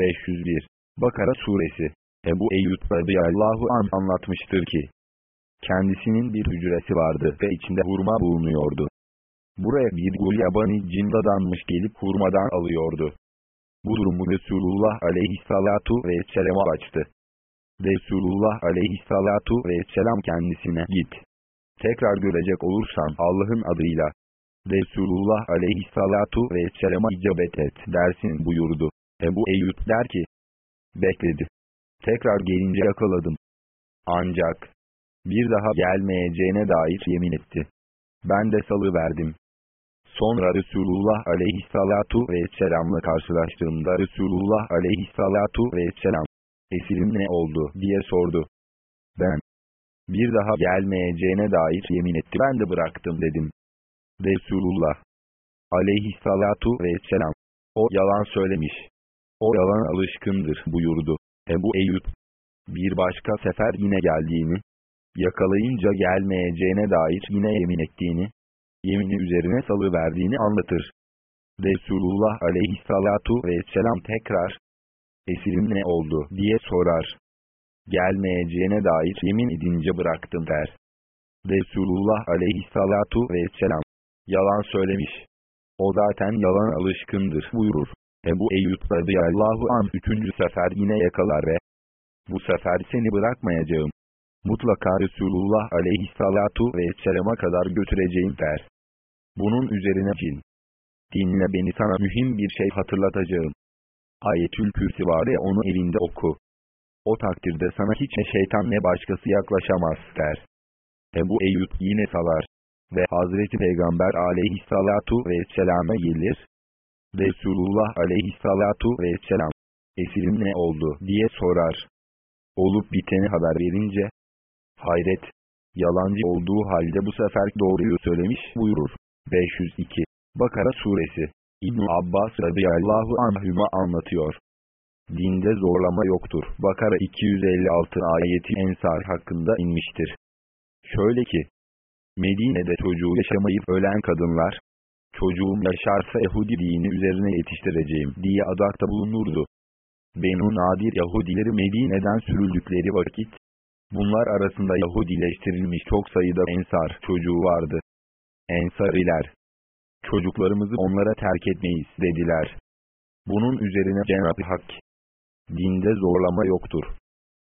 501 Bakara Suresi Ebu Eyyub radıyallahu an anlatmıştır ki, kendisinin bir hücresi vardı ve içinde hurma bulunuyordu. Buraya bir gulyabani cindadanmış gelip hurmadan alıyordu. Bu durumu Resulullah aleyhissalatu vesselam'a açtı. Resulullah aleyhissalatu vesselam kendisine git. Tekrar görecek olursan Allah'ın adıyla. Resulullah aleyhissalatu vesselama icabet et dersin buyurdu. Ebu Eyyub der ki, bekledi. Tekrar gelince yakaladım. Ancak, bir daha gelmeyeceğine dair yemin etti. Ben de salı verdim. Sonra Resulullah aleyhissalatu vesselamla karşılaştığımda Resulullah aleyhissalatu vesselam, esirim ne oldu diye sordu. Ben, bir daha gelmeyeceğine dair yemin etti ben de bıraktım dedim. Resulullah aleyhissalatu vesselam, o yalan söylemiş. O yalan alışkındır buyurdu. Ebu Eyyub, bir başka sefer yine geldiğini, yakalayınca gelmeyeceğine dair yine yemin ettiğini, yemini üzerine salı verdiğini anlatır. Resulullah aleyhissalatu vesselam tekrar, esirim ne oldu diye sorar. Gelmeyeceğine dair yemin edince bıraktım der. Resulullah aleyhissalatu vesselam, yalan söylemiş. O zaten yalan alışkındır buyurur. Ebu Eyyub radıyallahu an üçüncü sefer yine yakalar ve bu sefer seni bırakmayacağım. Mutlaka Resulullah aleyhissalatu vesselama kadar götüreceğim der. Bunun üzerine cin. Dinle beni sana mühim bir şey hatırlatacağım. Ayetül Kürsi var ya onu elinde oku. O takdirde sana hiç ne şeytan ne başkası yaklaşamaz der. Ebu Eyyub yine salar. Ve Hazreti Peygamber aleyhissalatu vesselama gelir. Resulullah aleyhissalatu vesselam, esirim ne oldu diye sorar. Olup biteni haber verince, hayret, yalancı olduğu halde bu sefer doğruyu söylemiş buyurur. 502 Bakara Suresi İbn Abbas radıyallahu anhüma anlatıyor. Dinde zorlama yoktur. Bakara 256 ayeti Ensar hakkında inmiştir. Şöyle ki, Medine'de çocuğu yaşamayıp ölen kadınlar, çocuğum yaşarsa Yahudi dini üzerine yetiştireceğim diye adakta bulunurdu. Benu Nadir Yahudileri Medine'den sürüldükleri vakit, bunlar arasında Yahudileştirilmiş çok sayıda Ensar çocuğu vardı. Ensariler, çocuklarımızı onlara terk etmeyiz dediler. Bunun üzerine Cenab-ı Hak, dinde zorlama yoktur.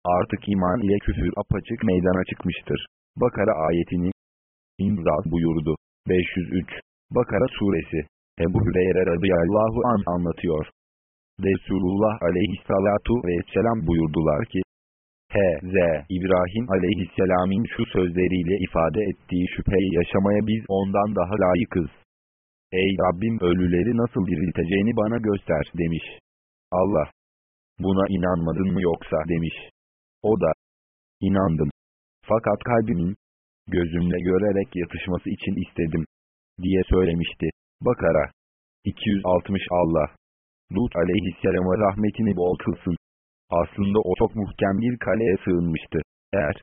Artık iman ile küfür apaçık meydana çıkmıştır. Bakara ayetini imza buyurdu. 503 Bakara suresi Ebu Hüreyre radıyallahu an anlatıyor. Resulullah aleyhissalatu vesselam buyurdular ki, H.Z. İbrahim aleyhisselamın şu sözleriyle ifade ettiği şüpheyi yaşamaya biz ondan daha layıkız. Ey Rabbim ölüleri nasıl dirilteceğini bana göster demiş. Allah, buna inanmadın mı yoksa demiş. O da, inandım. Fakat kalbimin, gözümle görerek yatışması için istedim diye söylemişti. Bakara 260 Allah Lut aleyhisselama rahmetini bol kılsın. Aslında o çok muhkem bir kaleye sığınmıştı. Eğer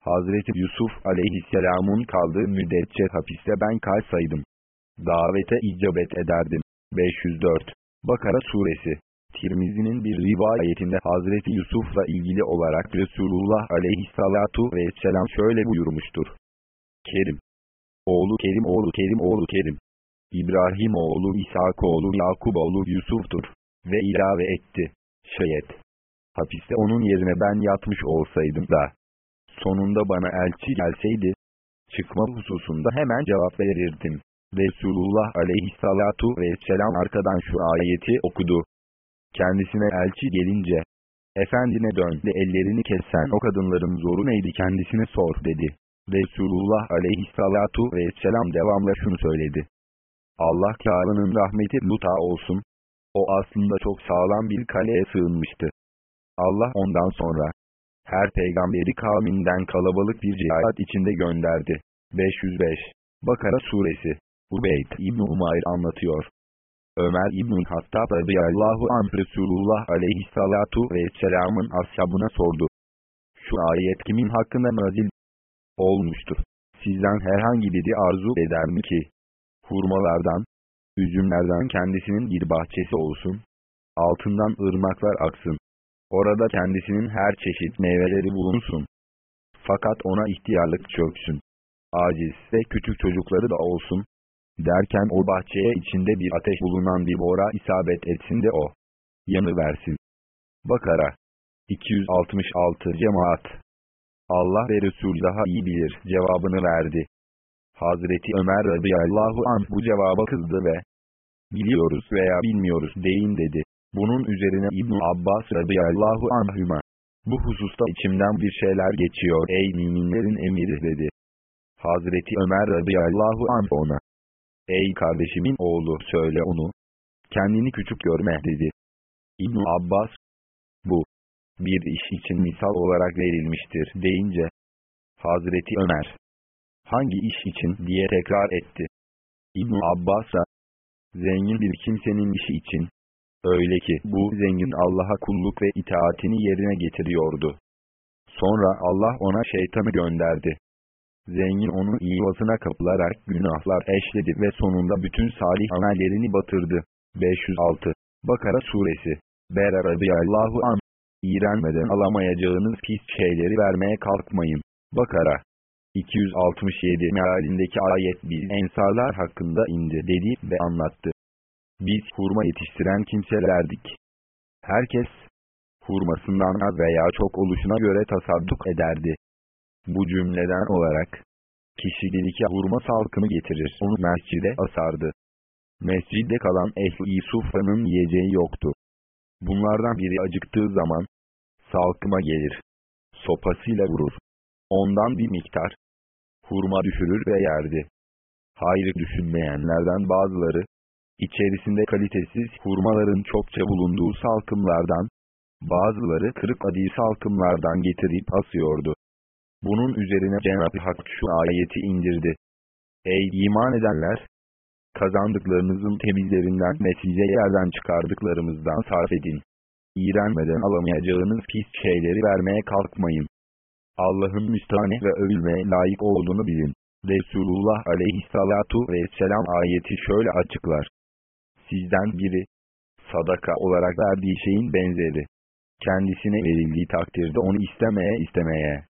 Hazreti Yusuf aleyhisselamın kaldığı müddetçe hapiste ben kalsaydım. Davete icabet ederdim. 504 Bakara Suresi Tirmizi'nin bir rivayetinde Hazreti Yusuf'la ilgili olarak Resulullah aleyhissalatu vesselam şöyle buyurmuştur. Kerim oğlu Kerim oğlu Kerim oğlu Kerim. İbrahim oğlu İshak oğlu Yakub oğlu Yusuf'tur. Ve ilave etti. Şayet. Hapiste onun yerine ben yatmış olsaydım da. Sonunda bana elçi gelseydi. Çıkma hususunda hemen cevap verirdim. Resulullah aleyhissalatu vesselam arkadan şu ayeti okudu. Kendisine elçi gelince, Efendine dön ve ellerini kessen o kadınların zoru neydi kendisine sor dedi. Resulullah aleyhissalatu vesselam devamla şunu söyledi. Allah Kâr'ının rahmeti Lut'a olsun. O aslında çok sağlam bir kaleye sığınmıştı. Allah ondan sonra her peygamberi kavminden kalabalık bir cihat içinde gönderdi. 505 Bakara Suresi Ubeyd İbn Umayr anlatıyor. Ömer İbn-i Hattab radıyallahu anh Resulullah aleyhissalatu vesselamın ashabına sordu. Şu ayet kimin hakkında nazil olmuştur? Sizden herhangi biri arzu eder mi ki? Hurmalardan, üzümlerden kendisinin bir bahçesi olsun. Altından ırmaklar aksın. Orada kendisinin her çeşit meyveleri bulunsun. Fakat ona ihtiyarlık çöksün. Aciz ve küçük çocukları da olsun. Derken o bahçeye içinde bir ateş bulunan bir bora isabet etsin de o. Yanı versin. Bakara 266 Cemaat Allah ve Resul daha iyi bilir cevabını verdi. Hazreti Ömer radıyallahu anh bu cevaba kızdı ve biliyoruz veya bilmiyoruz deyin dedi. Bunun üzerine İbn Abbas radıyallahu anhüma bu hususta içimden bir şeyler geçiyor ey müminlerin emiri dedi. Hazreti Ömer radıyallahu anh ona ey kardeşimin oğlu söyle onu kendini küçük görme dedi. İbn Abbas bir iş için misal olarak verilmiştir deyince Hazreti Ömer hangi iş için diye tekrar etti. İbn Abbas da zengin bir kimsenin işi için öyle ki bu zengin Allah'a kulluk ve itaatini yerine getiriyordu. Sonra Allah ona şeytanı gönderdi. Zengin onun iyivasına kapılarak günahlar eşledi ve sonunda bütün salih amellerini batırdı. 506 Bakara Suresi Bera radıyallahu an İğrenmeden alamayacağınız pis şeyleri vermeye kalkmayın. Bakara 267 mealindeki ayet biz ensarlar hakkında indi dedi ve anlattı. Biz hurma yetiştiren kimselerdik. Herkes, hurmasından az veya çok oluşuna göre tasadduk ederdi. Bu cümleden olarak, kişi dediki hurma salkımı getirir onu mescide asardı. Mescidde kalan ehl-i sufranın yiyeceği yoktu. Bunlardan biri acıktığı zaman, salkıma gelir. Sopasıyla vurur. Ondan bir miktar hurma düşürür ve yerdi. Hayır düşünmeyenlerden bazıları, içerisinde kalitesiz hurmaların çokça bulunduğu salkımlardan, bazıları kırık adi salkımlardan getirip asıyordu. Bunun üzerine Cenab-ı Hak şu ayeti indirdi. Ey iman edenler! Kazandıklarınızın temizlerinden ve size yerden çıkardıklarımızdan sarf edin. İğrenmeden alamayacağınız pis şeyleri vermeye kalkmayın. Allah'ın müstahane ve övülmeye layık olduğunu bilin. Resulullah aleyhissalatu vesselam ayeti şöyle açıklar. Sizden biri, sadaka olarak verdiği şeyin benzeri. Kendisine verildiği takdirde onu istemeye istemeye,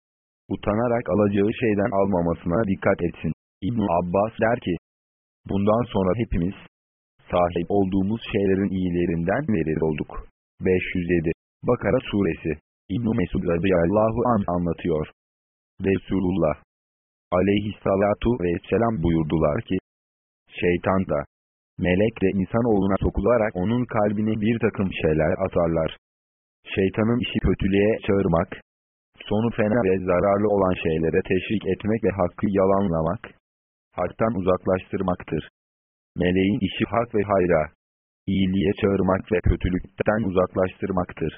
utanarak alacağı şeyden almamasına dikkat etsin. İbn Abbas der ki, bundan sonra hepimiz, sahip olduğumuz şeylerin iyilerinden verir olduk. 507 Bakara Suresi İbn-i Mesud radıyallahu an anlatıyor. Resulullah aleyhissalatu vesselam buyurdular ki, şeytan da, melek de insanoğluna sokularak onun kalbine bir takım şeyler atarlar. Şeytanın işi kötülüğe çağırmak, sonu fena ve zararlı olan şeylere teşvik etmek ve hakkı yalanlamak, haktan uzaklaştırmaktır. Meleğin işi hak ve hayra, iyiliğe çağırmak ve kötülükten uzaklaştırmaktır.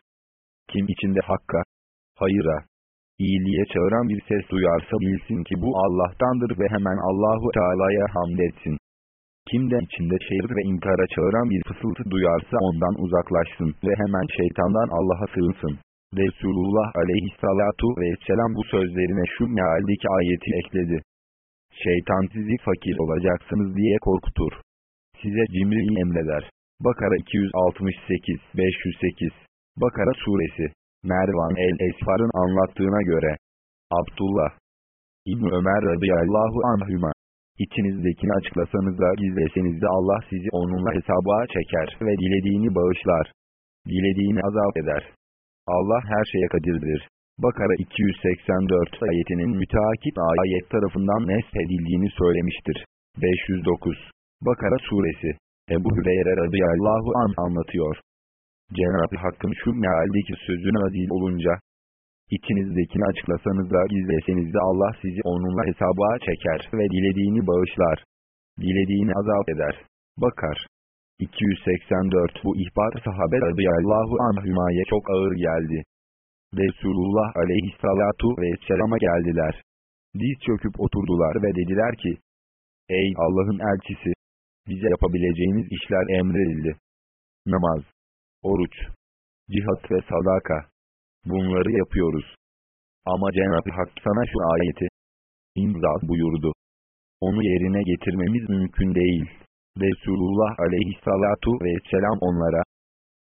Kim içinde hakka, hayıra, iyiliğe çağıran bir ses duyarsa bilsin ki bu Allah'tandır ve hemen Allahu Teala'ya hamd etsin. Kim de içinde şehir ve inkara çağıran bir fısıltı duyarsa ondan uzaklaşsın ve hemen şeytandan Allah'a sığınsın. Resulullah aleyhissalatu vesselam bu sözlerine şu mealdeki ayeti ekledi. Şeytan sizi fakir olacaksınız diye korkutur. Size cimriliği emreder. Bakara 268 508 Bakara suresi Mervan el-Esfar'ın anlattığına göre Abdullah İbn Ömer radıyallahu anhüma İçinizdekini açıklasanız da gizleseniz de Allah sizi onunla hesaba çeker ve dilediğini bağışlar. Dilediğini azap eder. Allah her şeye kadirdir. Bakara 284 ayetinin müteakip ayet tarafından neshedildiğini söylemiştir. 509 Bakara suresi Ebu Hüreyre radıyallahu an anlatıyor. Cenab-ı Hakk'ın şu mealdeki sözüne azil olunca, İçinizdekini açıklasanız da gizleseniz de Allah sizi onunla hesaba çeker ve dilediğini bağışlar. Dilediğini azap eder. Bakar. 284 Bu ihbar sahabe radıyallahu anhümaya çok ağır geldi. Resulullah aleyhissalatu vesselama geldiler. Diz çöküp oturdular ve dediler ki, Ey Allah'ın elçisi! Bize yapabileceğimiz işler emredildi. Namaz, oruç, cihat ve sadaka. Bunları yapıyoruz. Ama Cenab-ı Hak sana şu ayeti imza buyurdu. Onu yerine getirmemiz mümkün değil. Resulullah aleyhissalatu vesselam onlara,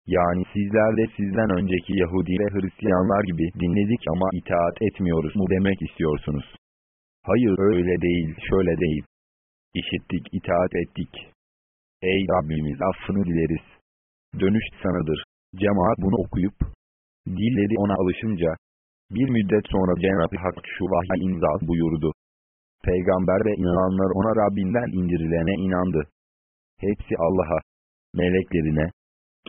Yani sizler de sizden önceki Yahudi ve Hristiyanlar gibi dinledik ama itaat etmiyoruz mu demek istiyorsunuz? Hayır öyle değil şöyle değil. İşittik itaat ettik. Ey Rabbimiz affını dileriz. Dönüş sanadır. Cemaat bunu okuyup, dilleri ona alışınca, bir müddet sonra Cenab-ı Hak şu vahyi imza buyurdu. Peygamber ve inananlar ona Rabbinden indirilene inandı. Hepsi Allah'a, meleklerine,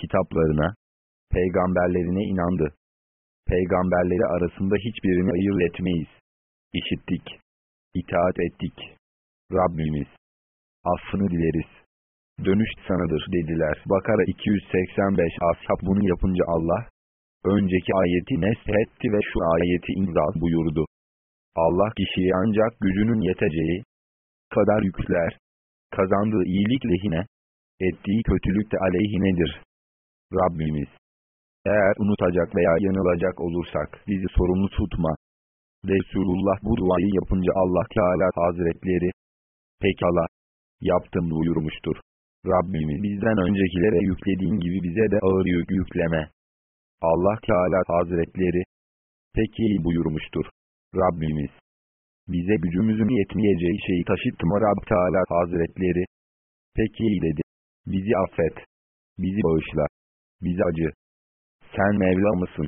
kitaplarına, peygamberlerine inandı. Peygamberleri arasında hiçbirini ayırt etmeyiz. İşittik, itaat ettik. Rabbimiz, affını dileriz. Dönüş sanadır dediler. Bakara 285 Ashab bunu yapınca Allah, önceki ayeti neshetti ve şu ayeti imza buyurdu. Allah kişiye ancak gücünün yeteceği kadar yükler. Kazandığı iyilik lehine, ettiği kötülük de aleyhinedir. Rabbimiz, eğer unutacak veya yanılacak olursak bizi sorumlu tutma. Resulullah bu duayı yapınca Allah Teala Hazretleri, pekala, yaptım buyurmuştur. Rabbimiz bizden öncekilere yüklediğin gibi bize de ağır yük yükleme. Allah Teala Hazretleri, peki buyurmuştur. Rabbimiz, bize gücümüzün yetmeyeceği şeyi taşıtma Rab Teala Hazretleri. Peki dedi, bizi affet, bizi bağışla, bizi acı. Sen Mevla mısın?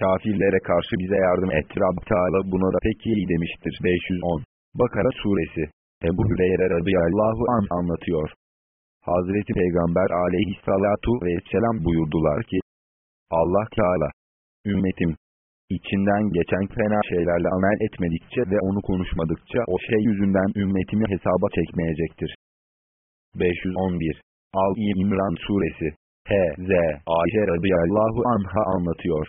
Kafirlere karşı bize yardım et Rab Teala buna da peki demiştir. 510 Bakara Suresi Ebu Hüreyre radıyallahu an anlatıyor. Hazreti Peygamber aleyhissalatu vesselam buyurdular ki, Allah Teala, ümmetim, içinden geçen fena şeylerle amel etmedikçe ve onu konuşmadıkça o şey yüzünden ümmetimi hesaba çekmeyecektir. 511 Al-i İmran Suresi H.Z. Ayşe radıyallahu anha anlatıyor.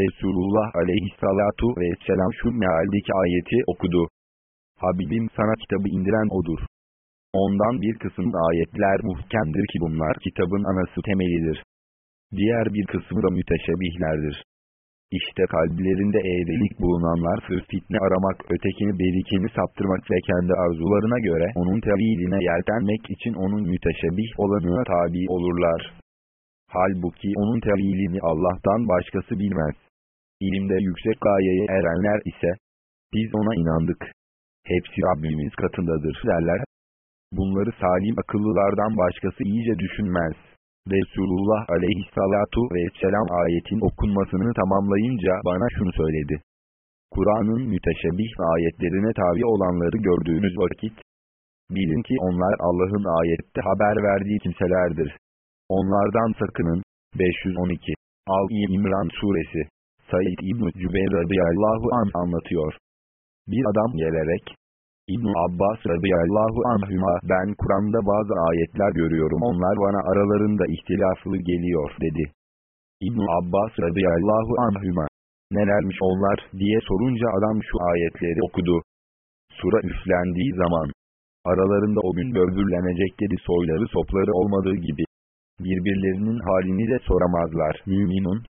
Resulullah aleyhissalatu vesselam şu mealdeki ayeti okudu. Habibim sana kitabı indiren odur. Ondan bir kısım ayetler muhkemdir ki bunlar kitabın anası temelidir. Diğer bir kısmı da müteşebihlerdir. İşte kalplerinde eğrilik bulunanlar sırf fitne aramak, ötekini berikini saptırmak ve kendi arzularına göre onun teviline yeltenmek için onun müteşebih olanına tabi olurlar. Halbuki onun tevilini Allah'tan başkası bilmez. İlimde yüksek gayeye erenler ise, biz ona inandık. Hepsi Rabbimiz katındadır derler. Bunları salim akıllılardan başkası iyice düşünmez. Resulullah aleyhissalatu vesselam ayetin okunmasını tamamlayınca bana şunu söyledi. Kur'an'ın müteşebbih ayetlerine tabi olanları gördüğünüz vakit, bilin ki onlar Allah'ın ayette haber verdiği kimselerdir. Onlardan sakının. 512 Al-i İmran Suresi Said İbn-i Cübeyr radıyallahu an anlatıyor. Bir adam gelerek, İbn Abbas radıyallahu anhüma ben Kur'an'da bazı ayetler görüyorum onlar bana aralarında ihtilaflı geliyor dedi. İbn Abbas radıyallahu anhüma nelermiş onlar diye sorunca adam şu ayetleri okudu. Sura üflendiği zaman aralarında o gün böbürlenecekleri soyları sopları olmadığı gibi birbirlerinin halini de soramazlar. Müminun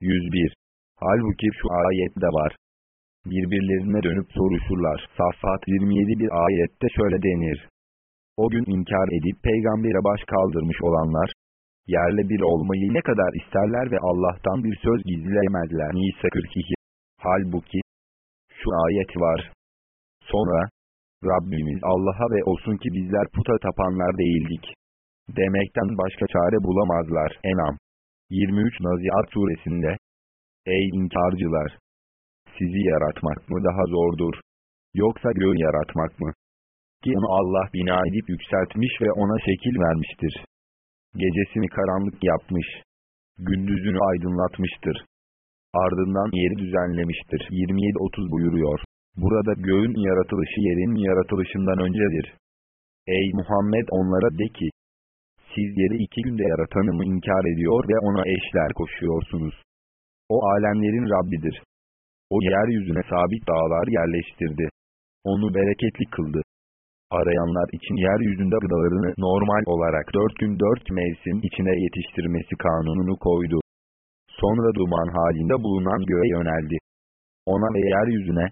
101 Halbuki şu ayet de var. Birbirlerine dönüp soruşurlar. Saffat 27 bir ayette şöyle denir. O gün inkar edip peygambere baş kaldırmış olanlar, yerle bir olmayı ne kadar isterler ve Allah'tan bir söz gizleyemezler. Nisa 42 Halbuki, şu ayet var. Sonra, Rabbimiz Allah'a ve olsun ki bizler puta tapanlar değildik. Demekten başka çare bulamazlar. Enam 23 Naziat suresinde Ey inkarcılar! Sizi yaratmak mı daha zordur? Yoksa göğü yaratmak mı? Ki onu Allah bina edip yükseltmiş ve ona şekil vermiştir. Gecesini karanlık yapmış. Gündüzünü aydınlatmıştır. Ardından yeri düzenlemiştir. 27-30 buyuruyor. Burada göğün yaratılışı yerin yaratılışından öncedir. Ey Muhammed onlara de ki, siz yeri iki günde yaratanı mı inkar ediyor ve ona eşler koşuyorsunuz. O alemlerin Rabbidir. O yeryüzüne sabit dağlar yerleştirdi. Onu bereketli kıldı. Arayanlar için yeryüzünde gıdalarını normal olarak dört gün dört mevsim içine yetiştirmesi kanununu koydu. Sonra duman halinde bulunan göğe yöneldi. Ona ve yeryüzüne,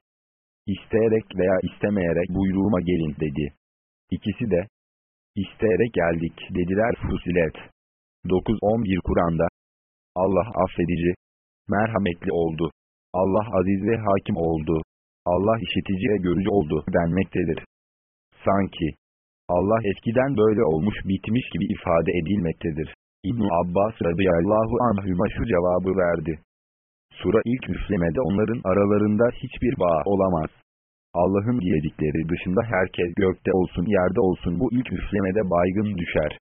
isteyerek veya istemeyerek buyruğuma gelin dedi. İkisi de, isteyerek geldik dediler Fusilet. 9-11 Kur'an'da, Allah affedici, merhametli oldu. Allah aziz ve hakim oldu. Allah işitici ve görücü oldu denmektedir. Sanki Allah eskiden böyle olmuş bitmiş gibi ifade edilmektedir. İbn Abbas radıyallahu anhüma şu cevabı verdi. Sura ilk üflemede onların aralarında hiçbir bağ olamaz. Allah'ın diledikleri dışında herkes gökte olsun yerde olsun bu ilk üflemede baygın düşer.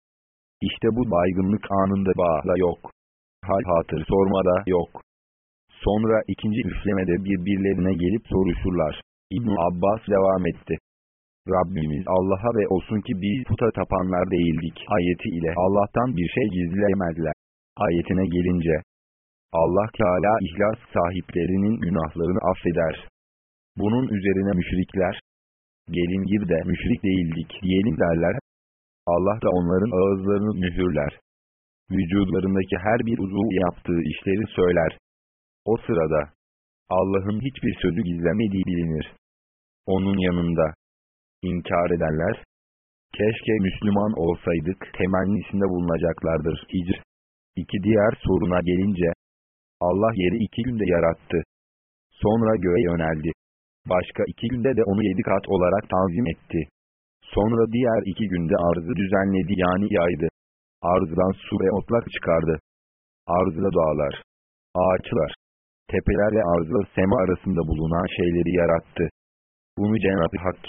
İşte bu baygınlık anında bağla yok. Hal hatır sormada yok. Sonra ikinci üflemede birbirlerine gelip soruşurlar. ibn Abbas devam etti. Rabbimiz Allah'a ve olsun ki biz puta tapanlar değildik ayeti ile Allah'tan bir şey gizleyemezler. Ayetine gelince, Allah Teala ihlas sahiplerinin günahlarını affeder. Bunun üzerine müşrikler, gelin gibi de müşrik değildik diyelim derler. Allah da onların ağızlarını mühürler. Vücudlarındaki her bir uzuv yaptığı işleri söyler. O sırada, Allah'ın hiçbir sözü gizlemediği bilinir. Onun yanında, inkar ederler, keşke Müslüman olsaydık temennisinde bulunacaklardır. Hicr. İki diğer soruna gelince, Allah yeri iki günde yarattı. Sonra göğe yöneldi. Başka iki günde de onu yedi kat olarak tanzim etti. Sonra diğer iki günde arzı düzenledi yani yaydı. Arzdan su ve otlak çıkardı. Arzla dağlar, ağaçlar, tepeler ve arzla sema arasında bulunan şeyleri yarattı. Bunu Cenab-ı Hak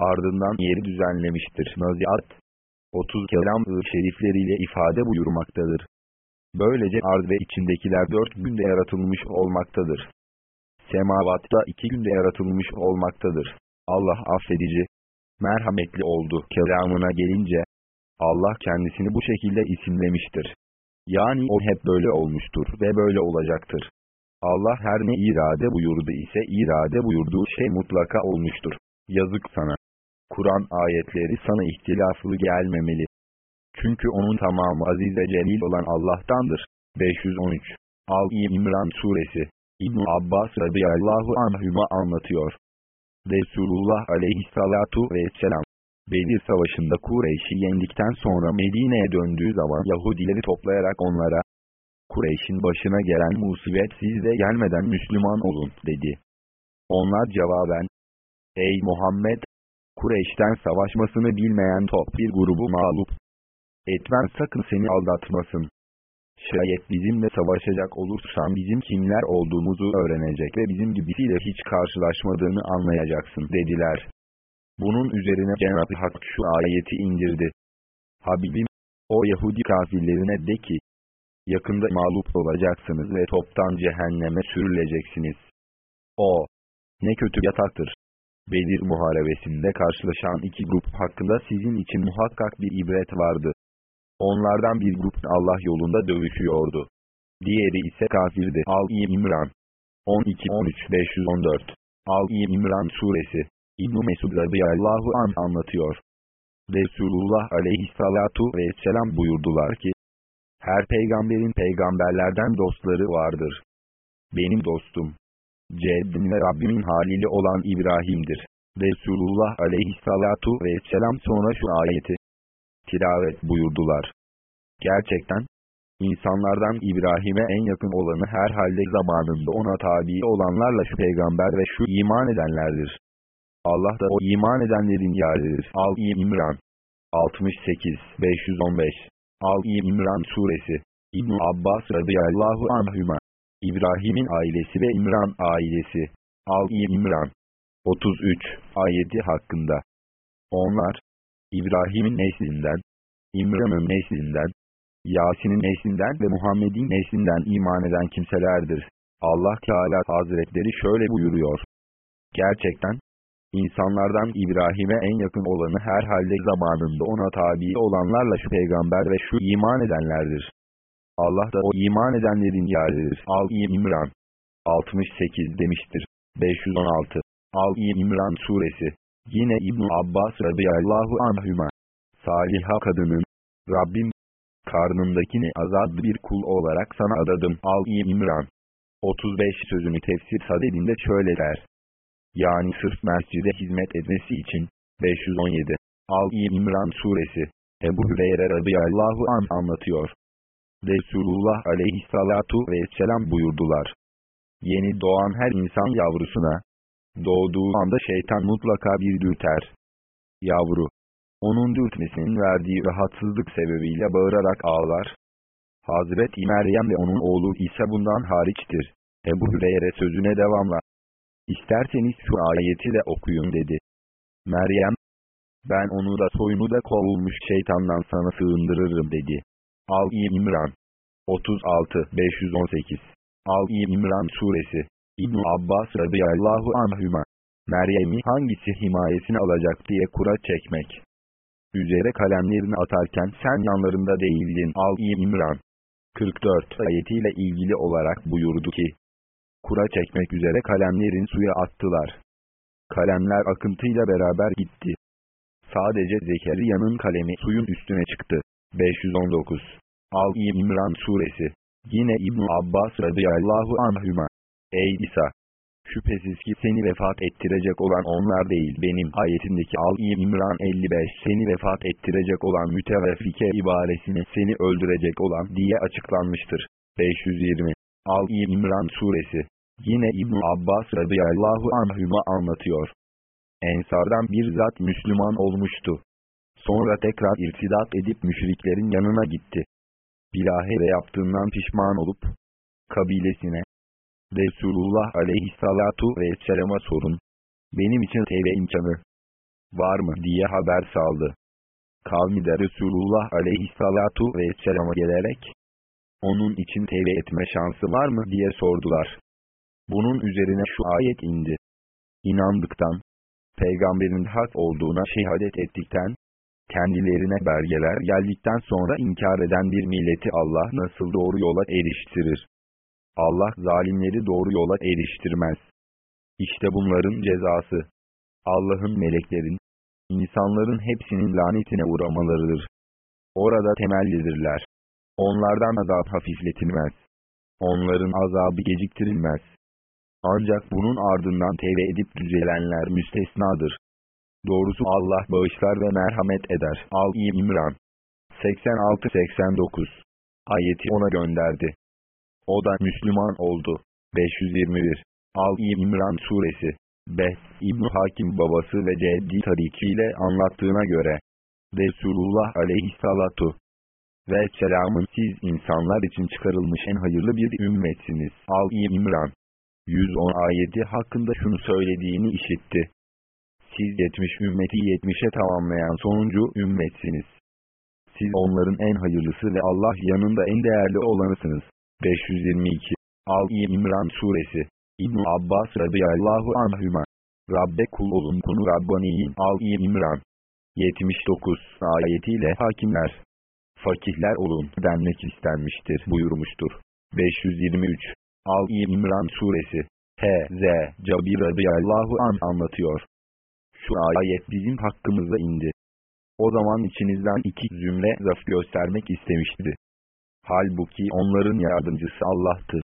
ardından yeri düzenlemiştir. Naziat 30 kelam-ı şerifleriyle ifade buyurmaktadır. Böylece arz ve içindekiler dört günde yaratılmış olmaktadır. Semavatta iki günde yaratılmış olmaktadır. Allah affedici, merhametli oldu kelamına gelince, Allah kendisini bu şekilde isimlemiştir. Yani o hep böyle olmuştur ve böyle olacaktır. Allah her ne irade buyurdu ise irade buyurduğu şey mutlaka olmuştur. Yazık sana. Kur'an ayetleri sana ihtilaflı gelmemeli. Çünkü onun tamamı aziz ve celil olan Allah'tandır. 513 Al-i İmran Suresi İbn Abbas radıyallahu anhüma anlatıyor. Resulullah aleyhissalatu vesselam Bedir Savaşı'nda Kureyş'i yendikten sonra Medine'ye döndüğü zaman Yahudileri toplayarak onlara Kureyş'in başına gelen musibet sizde gelmeden Müslüman olun dedi. Onlar cevaben Ey Muhammed! Kureyş'ten savaşmasını bilmeyen top bir grubu mağlup etmen sakın seni aldatmasın. Şayet bizimle savaşacak olursan bizim kimler olduğumuzu öğrenecek ve bizim gibisiyle hiç karşılaşmadığını anlayacaksın dediler. Bunun üzerine Cenab-ı Hak şu ayeti indirdi. Habibim, o Yahudi kafirlerine de ki, yakında mağlup olacaksınız ve toptan cehenneme sürüleceksiniz. O, ne kötü yataktır. Bedir muharebesinde karşılaşan iki grup hakkında sizin için muhakkak bir ibret vardı. Onlardan bir grup Allah yolunda dövüşüyordu. Diğeri ise kafirdi. Al-i İmran 12-13-514 Al-i İmran suresi İbn-i Mesud radıyallahu an anlatıyor. Resulullah aleyhissalatu vesselam buyurdular ki, her peygamberin peygamberlerden dostları vardır. Benim dostum, Ceddim ve Rabbimin haliyle olan İbrahim'dir. Resulullah aleyhissalatu vesselam sonra şu ayeti tilavet buyurdular. Gerçekten, insanlardan İbrahim'e en yakın olanı herhalde zamanında ona tabi olanlarla şu peygamber ve şu iman edenlerdir. Allah da o iman edenlerin yaridir. Al-i İmran 68 515 Al-i İmran suresi İbn Abbas radıyallahu anhüma İbrahim'in ailesi ve İmran ailesi Al-i İmran 33 ayeti hakkında Onlar, İbrahim'in neslinden, İmran'ın neslinden, Yasin'in neslinden ve Muhammed'in neslinden iman eden kimselerdir. Allah Teala Hazretleri şöyle buyuruyor. Gerçekten, insanlardan İbrahim'e en yakın olanı herhalde zamanında ona tabi olanlarla şu peygamber ve şu iman edenlerdir. Allah da o iman edenlerin yaridir. Al-i İmran 68 demiştir. 516 Al-i İmran suresi Yine İbn Abbas radıyallahu anhüma, Saliha kadının, Rabbim, karnımdakini azad bir kul olarak sana adadım. Al-i İmran 35 sözünü tefsir sadedinde şöyle der. Yani sırf mescide hizmet etmesi için, 517, Al-i İmran suresi, Ebu Hüreyre radıyallahu an anlatıyor. Resulullah aleyhissalatu vesselam buyurdular. Yeni doğan her insan yavrusuna, doğduğu anda şeytan mutlaka bir dürter. Yavru, onun dürtmesinin verdiği rahatsızlık sebebiyle bağırarak ağlar. Hazreti Meryem ve onun oğlu ise bundan hariçtir. Ebu Hüreyre sözüne devamla. İsterseniz şu ayeti de okuyun dedi. Meryem, ben onu da soyunu da kovulmuş şeytandan sana sığındırırım dedi. Al-i İmran 36 518 Al-i İmran suresi İbn Abbas radıyallahu anhüma Meryem'i hangisi himayesini alacak diye kura çekmek. Üzere kalemlerini atarken sen yanlarında değildin. Al-i İmran 44 ayetiyle ilgili olarak buyurdu ki, Kura çekmek üzere kalemlerin suya attılar. Kalemler akıntıyla beraber gitti. Sadece Zekeriya'nın kalemi suyun üstüne çıktı. 519 Al-i İmran suresi Yine İbn Abbas radıyallahu anhüma Ey İsa! Şüphesiz ki seni vefat ettirecek olan onlar değil benim ayetindeki Al-i İmran 55 seni vefat ettirecek olan müteveffike ibaresine seni öldürecek olan diye açıklanmıştır. 520 Al-i İmran suresi Yine İbn Abbas radıyallahu anhüma anlatıyor. Ensardan bir zat Müslüman olmuştu. Sonra tekrar irtidat edip müşriklerin yanına gitti. Bilahare yaptığından pişman olup, kabilesine, Resulullah aleyhissalatu vesselama sorun, benim için tevbe imkanı var mı diye haber saldı. Kavmi de Resulullah aleyhissalatu vesselama gelerek, onun için tevbe etme şansı var mı diye sordular. Bunun üzerine şu ayet indi. İnandıktan, peygamberin hak olduğuna şehadet ettikten, kendilerine belgeler geldikten sonra inkar eden bir milleti Allah nasıl doğru yola eriştirir? Allah zalimleri doğru yola eriştirmez. İşte bunların cezası. Allah'ın meleklerin, insanların hepsinin lanetine uğramalarıdır. Orada temellidirler. Onlardan azap hafifletilmez. Onların azabı geciktirilmez. Ancak bunun ardından tevbe edip düzelenler müstesnadır. Doğrusu Allah bağışlar ve merhamet eder. Al-i İmran 86-89 Ayeti ona gönderdi. O da Müslüman oldu. 521 Al-i İmran suresi Beh İbn Hakim babası ve ceddi tarikiyle anlattığına göre Resulullah aleyhissalatu ve selamın siz insanlar için çıkarılmış en hayırlı bir ümmetsiniz. Al-i İmran 110 ayeti hakkında şunu söylediğini işitti. Siz 70 ümmeti 70'e tamamlayan sonuncu ümmetsiniz. Siz onların en hayırlısı ve Allah yanında en değerli olanısınız. 522 Al-i İmran Suresi İbn Abbas radıyallahu anhüma Rabbe kul olun konu Rabbaniyin Al-i İmran 79 ayetiyle hakimler fakihler olun denmek istenmiştir buyurmuştur. 523 Al-i İmran Suresi H.Z. Cabir radıyallahu an anlatıyor. Şu ayet bizim hakkımızda indi. O zaman içinizden iki zümre zaf göstermek istemişti. Halbuki onların yardımcısı Allah'tır.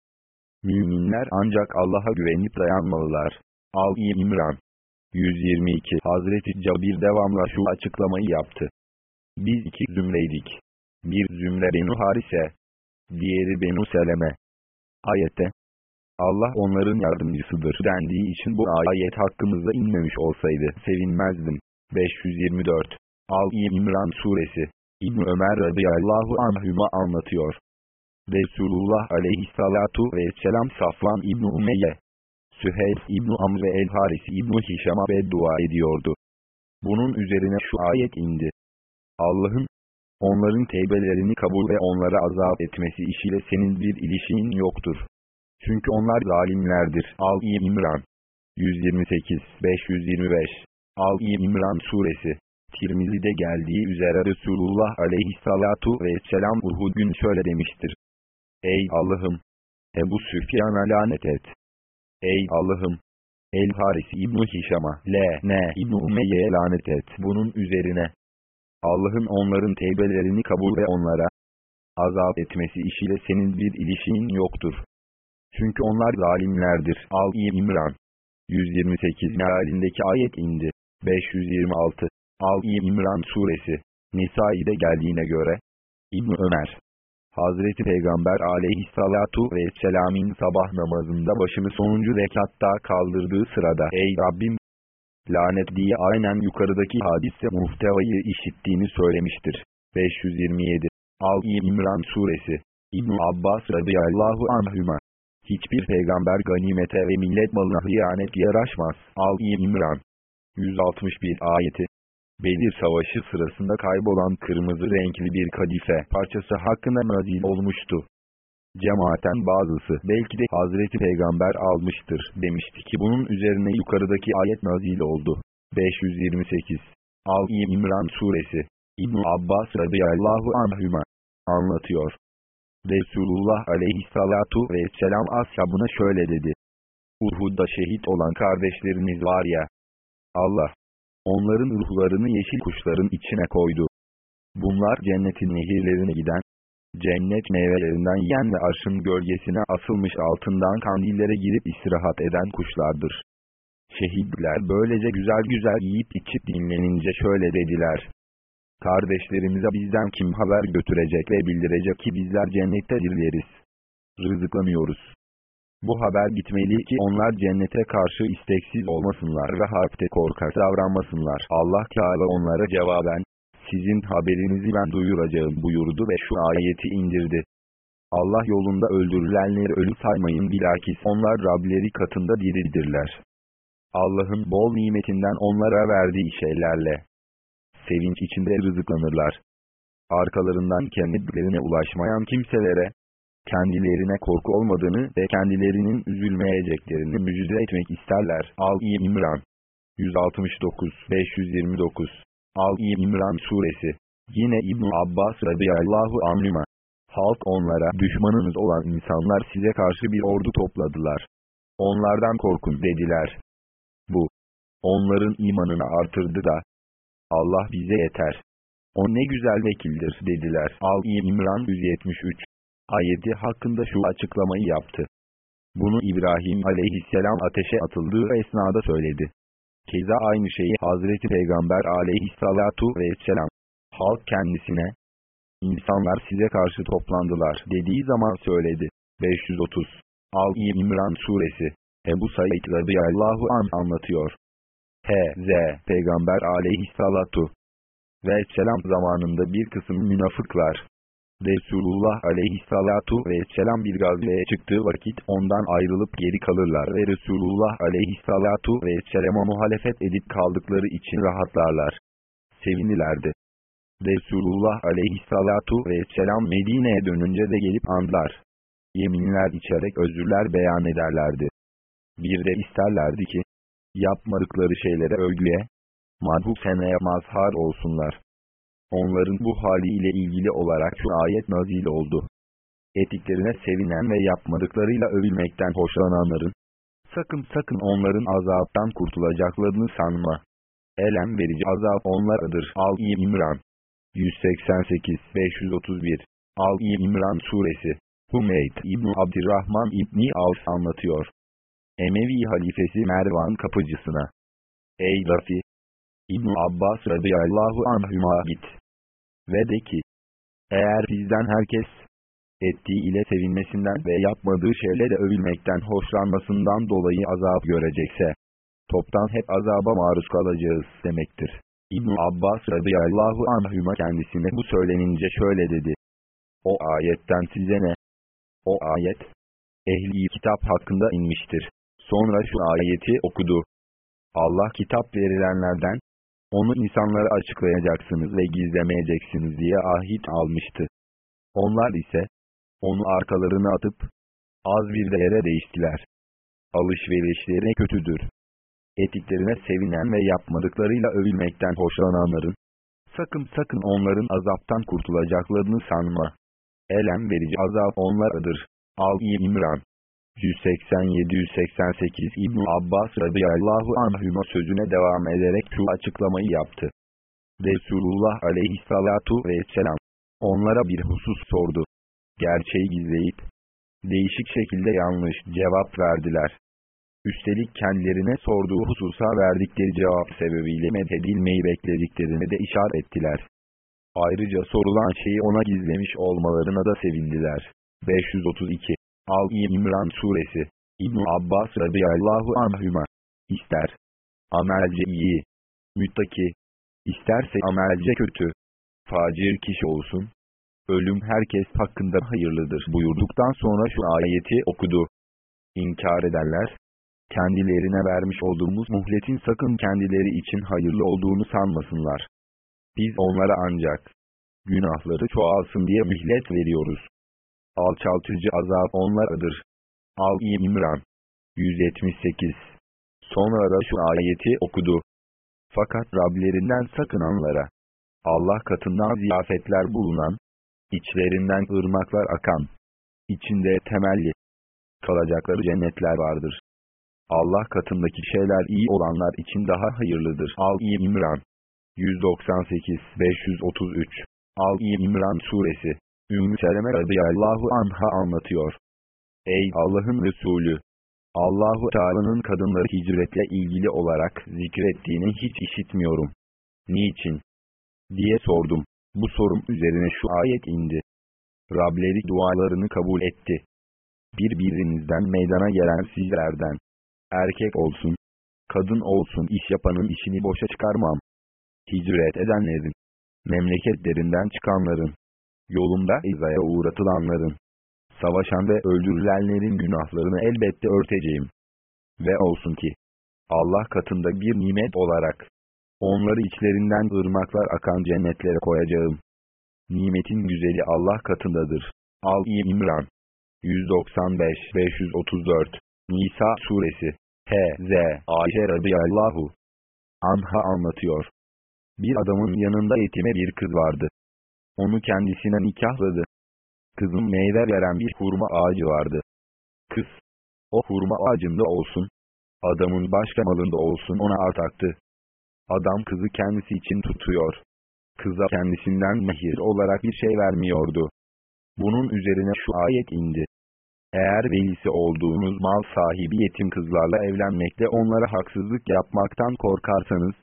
Müminler ancak Allah'a güvenip dayanmalılar. Al-i İmran 122 Hazreti Cabir devamla şu açıklamayı yaptı. Biz iki zümreydik. Bir zümre Benu Harise, diğeri Benu Seleme. Ayette, Allah onların yardımcısıdır dendiği için bu ayet hakkımızda inmemiş olsaydı sevinmezdim. 524 Al-i İmran Suresi İbn Ömer radıyallahu anhüma anlatıyor. Resulullah aleyhissalatu vesselam Safvan İbn Umeyye, Süheyl İbn Amr ve El Haris İbn Hişam'a beddua ediyordu. Bunun üzerine şu ayet indi. Allah'ın, onların teybelerini kabul ve onlara azap etmesi işiyle senin bir ilişkin yoktur. Çünkü onlar zalimlerdir. Al-i İmran 128 525 Al-i İmran suresi Tirmizi'de geldiği üzere Resulullah aleyhissalatu vesselam Uhud gün şöyle demiştir. Ey Allah'ım! Ebu Süfyan'a lanet et. Ey Allah'ım! El Haris İbn Hişam'a, L. N. İbn Umeyye'ye lanet et. Bunun üzerine Allah'ın onların teybelerini kabul ve onlara azap etmesi işiyle senin bir ilişkin yoktur. Çünkü onlar zalimlerdir. Al-i İmran 128 mealindeki ayet indi. 526 Al-i İmran suresi Nisai'de geldiğine göre İbn Ömer Hazreti Peygamber aleyhissalatu vesselam'in sabah namazında başını sonuncu rekatta kaldırdığı sırada Ey Rabbim! Lanet diye aynen yukarıdaki hadise muhtevayı işittiğini söylemiştir. 527 Al-i İmran Suresi ibn Abbas radıyallahu anhüma Hiçbir peygamber ganimete ve millet malına hıyanet yaraşmaz. Al-i İmran 161 ayeti Bedir Savaşı sırasında kaybolan kırmızı renkli bir kadife parçası hakkında nazil olmuştu. Cemaaten bazısı belki de Hazreti Peygamber almıştır demişti ki bunun üzerine yukarıdaki ayet nazil oldu. 528 Al-i İmran Suresi İbn Abbas radıyallahu anhüma anlatıyor. Resulullah aleyhissalatu vesselam ashabına şöyle dedi. Uhud'da şehit olan kardeşleriniz var ya. Allah Onların ruhlarını yeşil kuşların içine koydu. Bunlar cennetin nehirlerine giden, cennet meyvelerinden yiyen ve arşın gölgesine asılmış altından kandillere girip istirahat eden kuşlardır. Şehitler böylece güzel güzel yiyip içip dinlenince şöyle dediler. Kardeşlerimize bizden kim haber götürecek ve bildirecek ki bizler cennette dirleriz. Rızıklanıyoruz. Bu haber gitmeli ki onlar cennete karşı isteksiz olmasınlar ve harpte korkak davranmasınlar. Allah Teala onlara cevaben, sizin haberinizi ben duyuracağım buyurdu ve şu ayeti indirdi. Allah yolunda öldürülenleri ölü saymayın bilakis onlar Rableri katında diridirler. Allah'ın bol nimetinden onlara verdiği şeylerle sevinç içinde rızıklanırlar. Arkalarından kendilerine ulaşmayan kimselere, kendilerine korku olmadığını ve kendilerinin üzülmeyeceklerini müjde etmek isterler. Al-i İmran 169-529 Al-i İmran Suresi Yine İbn Abbas radıyallahu anhüma Halk onlara düşmanınız olan insanlar size karşı bir ordu topladılar. Onlardan korkun dediler. Bu, onların imanını artırdı da, Allah bize yeter. O ne güzel vekildir dediler. Al-i İmran 173 ayeti hakkında şu açıklamayı yaptı. Bunu İbrahim aleyhisselam ateşe atıldığı esnada söyledi. Keza aynı şeyi Hazreti Peygamber aleyhissalatu vesselam, halk kendisine, insanlar size karşı toplandılar dediği zaman söyledi. 530 Al-i İmran Suresi Ebu Said radıyallahu an anlatıyor. H.Z. Peygamber aleyhissalatu vesselam zamanında bir kısım münafıklar, Resulullah aleyhissalatu vesselam bir gazveye çıktığı vakit ondan ayrılıp geri kalırlar ve Resulullah aleyhissalatu vesselama muhalefet edip kaldıkları için rahatlarlar. Sevinirlerdi. Resulullah aleyhissalatu vesselam Medine'ye dönünce de gelip andlar. Yeminler içerek özürler beyan ederlerdi. Bir de isterlerdi ki, yapmadıkları şeylere övgüye, madhu seneye mazhar olsunlar. Onların bu haliyle ilgili olarak şu ayet nazil oldu. Ettiklerine sevinen ve yapmadıklarıyla övülmekten hoşlananların, sakın sakın onların azaptan kurtulacaklarını sanma. Elem verici azap onlaradır. Al-i İmran 188-531 Al-i İmran Suresi Humeyd İbn Abdirrahman İbni Avs anlatıyor. Emevi halifesi Mervan kapıcısına. Ey Rafi! İbn Abbas radıyallahu anhüma git. Ve de ki, eğer bizden herkes, ettiği ile sevinmesinden ve yapmadığı şeyle de övülmekten hoşlanmasından dolayı azap görecekse, toptan hep azaba maruz kalacağız demektir. İbn Abbas radıyallahu anhüma kendisine bu söylenince şöyle dedi. O ayetten size ne? O ayet, ehli kitap hakkında inmiştir. Sonra şu ayeti okudu. Allah kitap verilenlerden, onu insanlara açıklayacaksınız ve gizlemeyeceksiniz diye ahit almıştı. Onlar ise, onu arkalarını atıp, az bir değere değiştiler. Alışverişleri kötüdür. Ettiklerine sevinen ve yapmadıklarıyla övülmekten hoşlananların, sakın sakın onların azaptan kurtulacaklarını sanma. Elem verici azap onlaradır. Al-i İmran 187-188 İbn Abbas radıyallahu anhüma sözüne devam ederek şu açıklamayı yaptı. Resulullah aleyhissalatu vesselam onlara bir husus sordu. Gerçeği gizleyip değişik şekilde yanlış cevap verdiler. Üstelik kendilerine sorduğu hususa verdikleri cevap sebebiyle medhedilmeyi beklediklerini de işaret ettiler. Ayrıca sorulan şeyi ona gizlemiş olmalarına da sevindiler. 532 Al-i İmran Suresi ibn Abbas radıyallahu anhüma İster amelce iyi, müttaki, isterse amelce kötü, facir kişi olsun, ölüm herkes hakkında hayırlıdır buyurduktan sonra şu ayeti okudu. İnkar ederler, kendilerine vermiş olduğumuz muhletin sakın kendileri için hayırlı olduğunu sanmasınlar. Biz onlara ancak günahları çoğalsın diye mühlet veriyoruz. Alçaltıcı azap onlaradır. Al-i İmran 178 Sonra şu ayeti okudu. Fakat Rablerinden sakınanlara, Allah katından ziyafetler bulunan, içlerinden ırmaklar akan, içinde temelli, kalacakları cennetler vardır. Allah katındaki şeyler iyi olanlar için daha hayırlıdır. Al-i İmran 198-533 Al-i İmran Suresi Ümmü Seleme radıyallahu anha anlatıyor. Ey Allah'ın Resulü! Allahu Teala'nın kadınları hicretle ilgili olarak zikrettiğini hiç işitmiyorum. Niçin? diye sordum. Bu sorum üzerine şu ayet indi. Rableri dualarını kabul etti. Birbirinizden meydana gelen sizlerden, erkek olsun, kadın olsun iş yapanın işini boşa çıkarmam. Hicret edenlerin, memleketlerinden çıkanların, yolunda izaya uğratılanların, savaşan ve öldürülenlerin günahlarını elbette örteceğim. Ve olsun ki, Allah katında bir nimet olarak, onları içlerinden ırmaklar akan cennetlere koyacağım. Nimetin güzeli Allah katındadır. Al-i İmran 195-534 Nisa suresi H.Z. Ayşe radıyallahu anha anlatıyor. Bir adamın yanında yetime bir kız vardı. Onu kendisine nikahladı. Kızın meyve veren bir hurma ağacı vardı. Kız, o hurma ağacında olsun, adamın başka malında olsun ona artaktı. Adam kızı kendisi için tutuyor. Kıza kendisinden mehir olarak bir şey vermiyordu. Bunun üzerine şu ayet indi. Eğer velisi olduğunuz mal sahibi yetim kızlarla evlenmekte onlara haksızlık yapmaktan korkarsanız,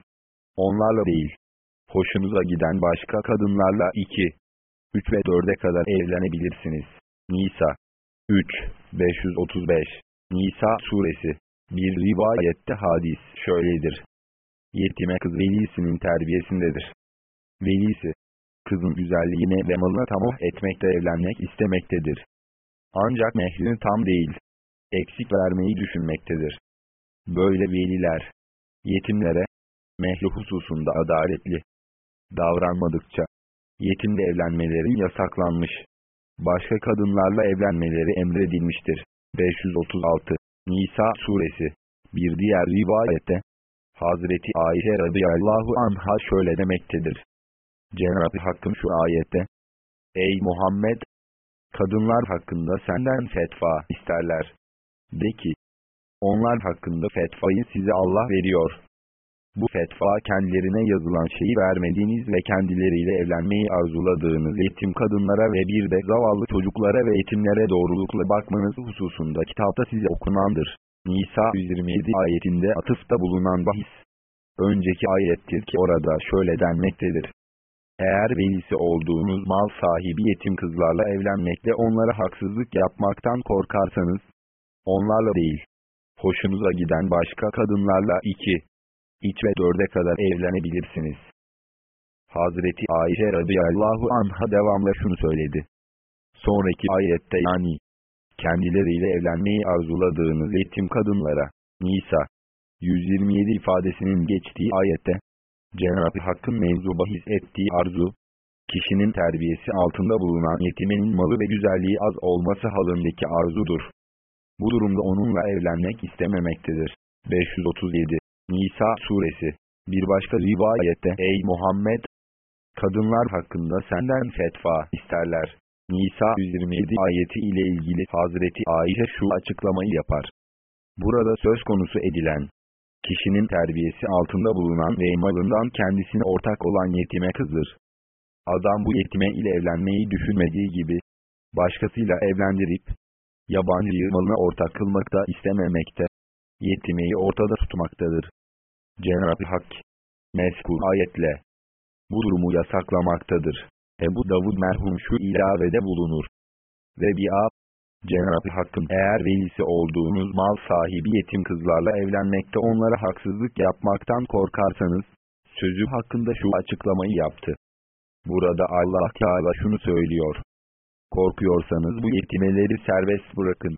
onlarla değil, hoşunuza giden başka kadınlarla 2, 3 ve 4'e kadar evlenebilirsiniz. Nisa 3, 535 Nisa suresi Bir rivayette hadis şöyledir. Yetime kız velisinin terbiyesindedir. Velisi, kızın güzelliğine ve malına tamah etmekte evlenmek istemektedir. Ancak mehrini tam değil, eksik vermeyi düşünmektedir. Böyle veliler, yetimlere, mehri hususunda adaletli davranmadıkça, yetimle evlenmeleri yasaklanmış, başka kadınlarla evlenmeleri emredilmiştir. 536 Nisa suresi Bir diğer rivayette, Hazreti Ayşe radıyallahu anha şöyle demektedir. Cenab-ı Hakk'ın şu ayette, Ey Muhammed! Kadınlar hakkında senden fetva isterler. De ki, onlar hakkında fetvayı size Allah veriyor. Bu fetva kendilerine yazılan şeyi vermediğiniz ve kendileriyle evlenmeyi arzuladığınız yetim kadınlara ve bir de zavallı çocuklara ve yetimlere doğrulukla bakmanız hususunda kitapta size okunandır. Nisa 127 ayetinde atıfta bulunan bahis. Önceki ayettir ki orada şöyle denmektedir. Eğer velisi olduğunuz mal sahibi yetim kızlarla evlenmekte onlara haksızlık yapmaktan korkarsanız, onlarla değil, hoşunuza giden başka kadınlarla iki, iç ve dörde kadar evlenebilirsiniz. Hazreti Ayşe radıyallahu anha devamla şunu söyledi. Sonraki ayette yani, kendileriyle evlenmeyi arzuladığınız yetim kadınlara, Nisa, 127 ifadesinin geçtiği ayette, Cenab-ı Hakk'ın mevzu bahis ettiği arzu, kişinin terbiyesi altında bulunan yetimenin malı ve güzelliği az olması halindeki arzudur. Bu durumda onunla evlenmek istememektedir. 537 Nisa suresi Bir başka rivayette Ey Muhammed! Kadınlar hakkında senden fetva isterler. Nisa 127 ayeti ile ilgili Hazreti Ayşe şu açıklamayı yapar. Burada söz konusu edilen, kişinin terbiyesi altında bulunan ve malından kendisine ortak olan yetime kızdır. Adam bu yetime ile evlenmeyi düşünmediği gibi, başkasıyla evlendirip, yabancıyı malına ortak kılmakta istememekte, yetimeyi ortada tutmaktadır. Cenab-ı Hak, meskur ayetle, bu durumu yasaklamaktadır. Ebu Davud merhum şu ilavede bulunur. Ve bi'a, Cenab-ı Hakk'ın eğer velisi olduğunuz mal sahibi yetim kızlarla evlenmekte onlara haksızlık yapmaktan korkarsanız, sözü hakkında şu açıklamayı yaptı. Burada Allah Teala şunu söylüyor. Korkuyorsanız bu yetimeleri serbest bırakın.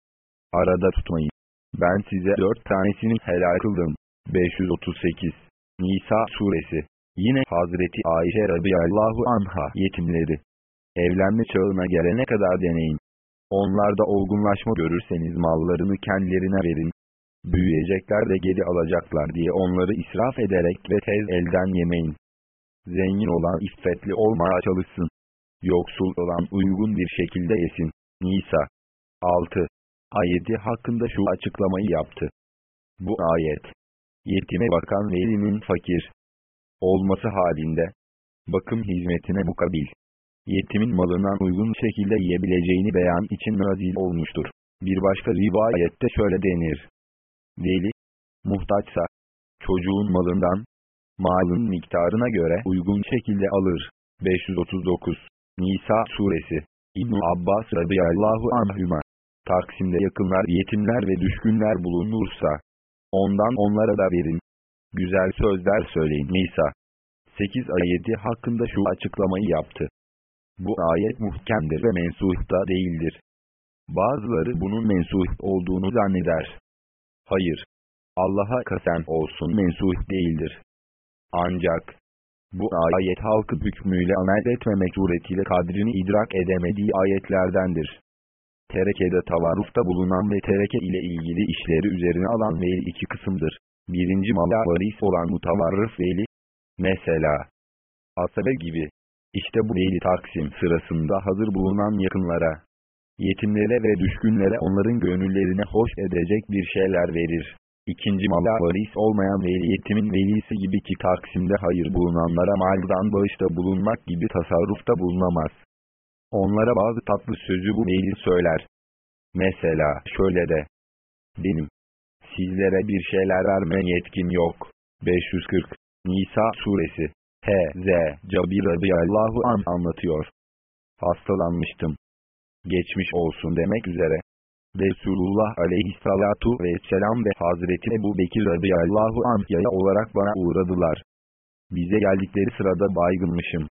Arada tutmayın. Ben size dört tanesini helal kıldım. 538 Nisa suresi Yine Hazreti Ayşe radıyallahu anha yetimleri. Evlenme çağına gelene kadar deneyin. Onlarda olgunlaşma görürseniz mallarını kendilerine verin. Büyüyecekler de geri alacaklar diye onları israf ederek ve tez elden yemeyin. Zengin olan iffetli olmaya çalışsın. Yoksul olan uygun bir şekilde yesin. Nisa 6. Ayeti hakkında şu açıklamayı yaptı. Bu ayet, yetime bakan velinin fakir olması halinde, bakım hizmetine mukabil, yetimin malından uygun şekilde yiyebileceğini beyan için nazil olmuştur. Bir başka rivayette şöyle denir. Veli, muhtaçsa, çocuğun malından, malın miktarına göre uygun şekilde alır. 539 Nisa suresi İbn Abbas radıyallahu anhüma Taksim'de yakınlar, yetimler ve düşkünler bulunursa, ondan onlara da verin. Güzel sözler söyleyin. Nisa 8 ayeti hakkında şu açıklamayı yaptı. Bu ayet muhkemdir ve mensuh da değildir. Bazıları bunun mensuh olduğunu zanneder. Hayır. Allah'a kasem olsun mensuh değildir. Ancak, bu ayet halkı hükmüyle amel etmemek suretiyle kadrini idrak edemediği ayetlerdendir. Terekede tavarrufta bulunan ve tereke ile ilgili işleri üzerine alan veli iki kısımdır. Birinci mala varis olan mutavarrıf veli, mesela, asabe gibi. İşte bu veli taksim sırasında hazır bulunan yakınlara, yetimlere ve düşkünlere onların gönüllerine hoş edecek bir şeyler verir. İkinci mala varis olmayan veli yetimin velisi gibi ki taksimde hayır bulunanlara maldan bağışta bulunmak gibi tasarrufta bulunamaz. Onlara bazı tatlı sözü bu veli söyler. Mesela şöyle de. Benim. Sizlere bir şeyler verme yetkim yok. 540. Nisa suresi. H.Z. Cabir radıyallahu an anlatıyor. Hastalanmıştım. Geçmiş olsun demek üzere. Resulullah aleyhissalatu vesselam ve Hazreti Ebu Bekir radıyallahu anhya'ya olarak bana uğradılar. Bize geldikleri sırada baygınmışım.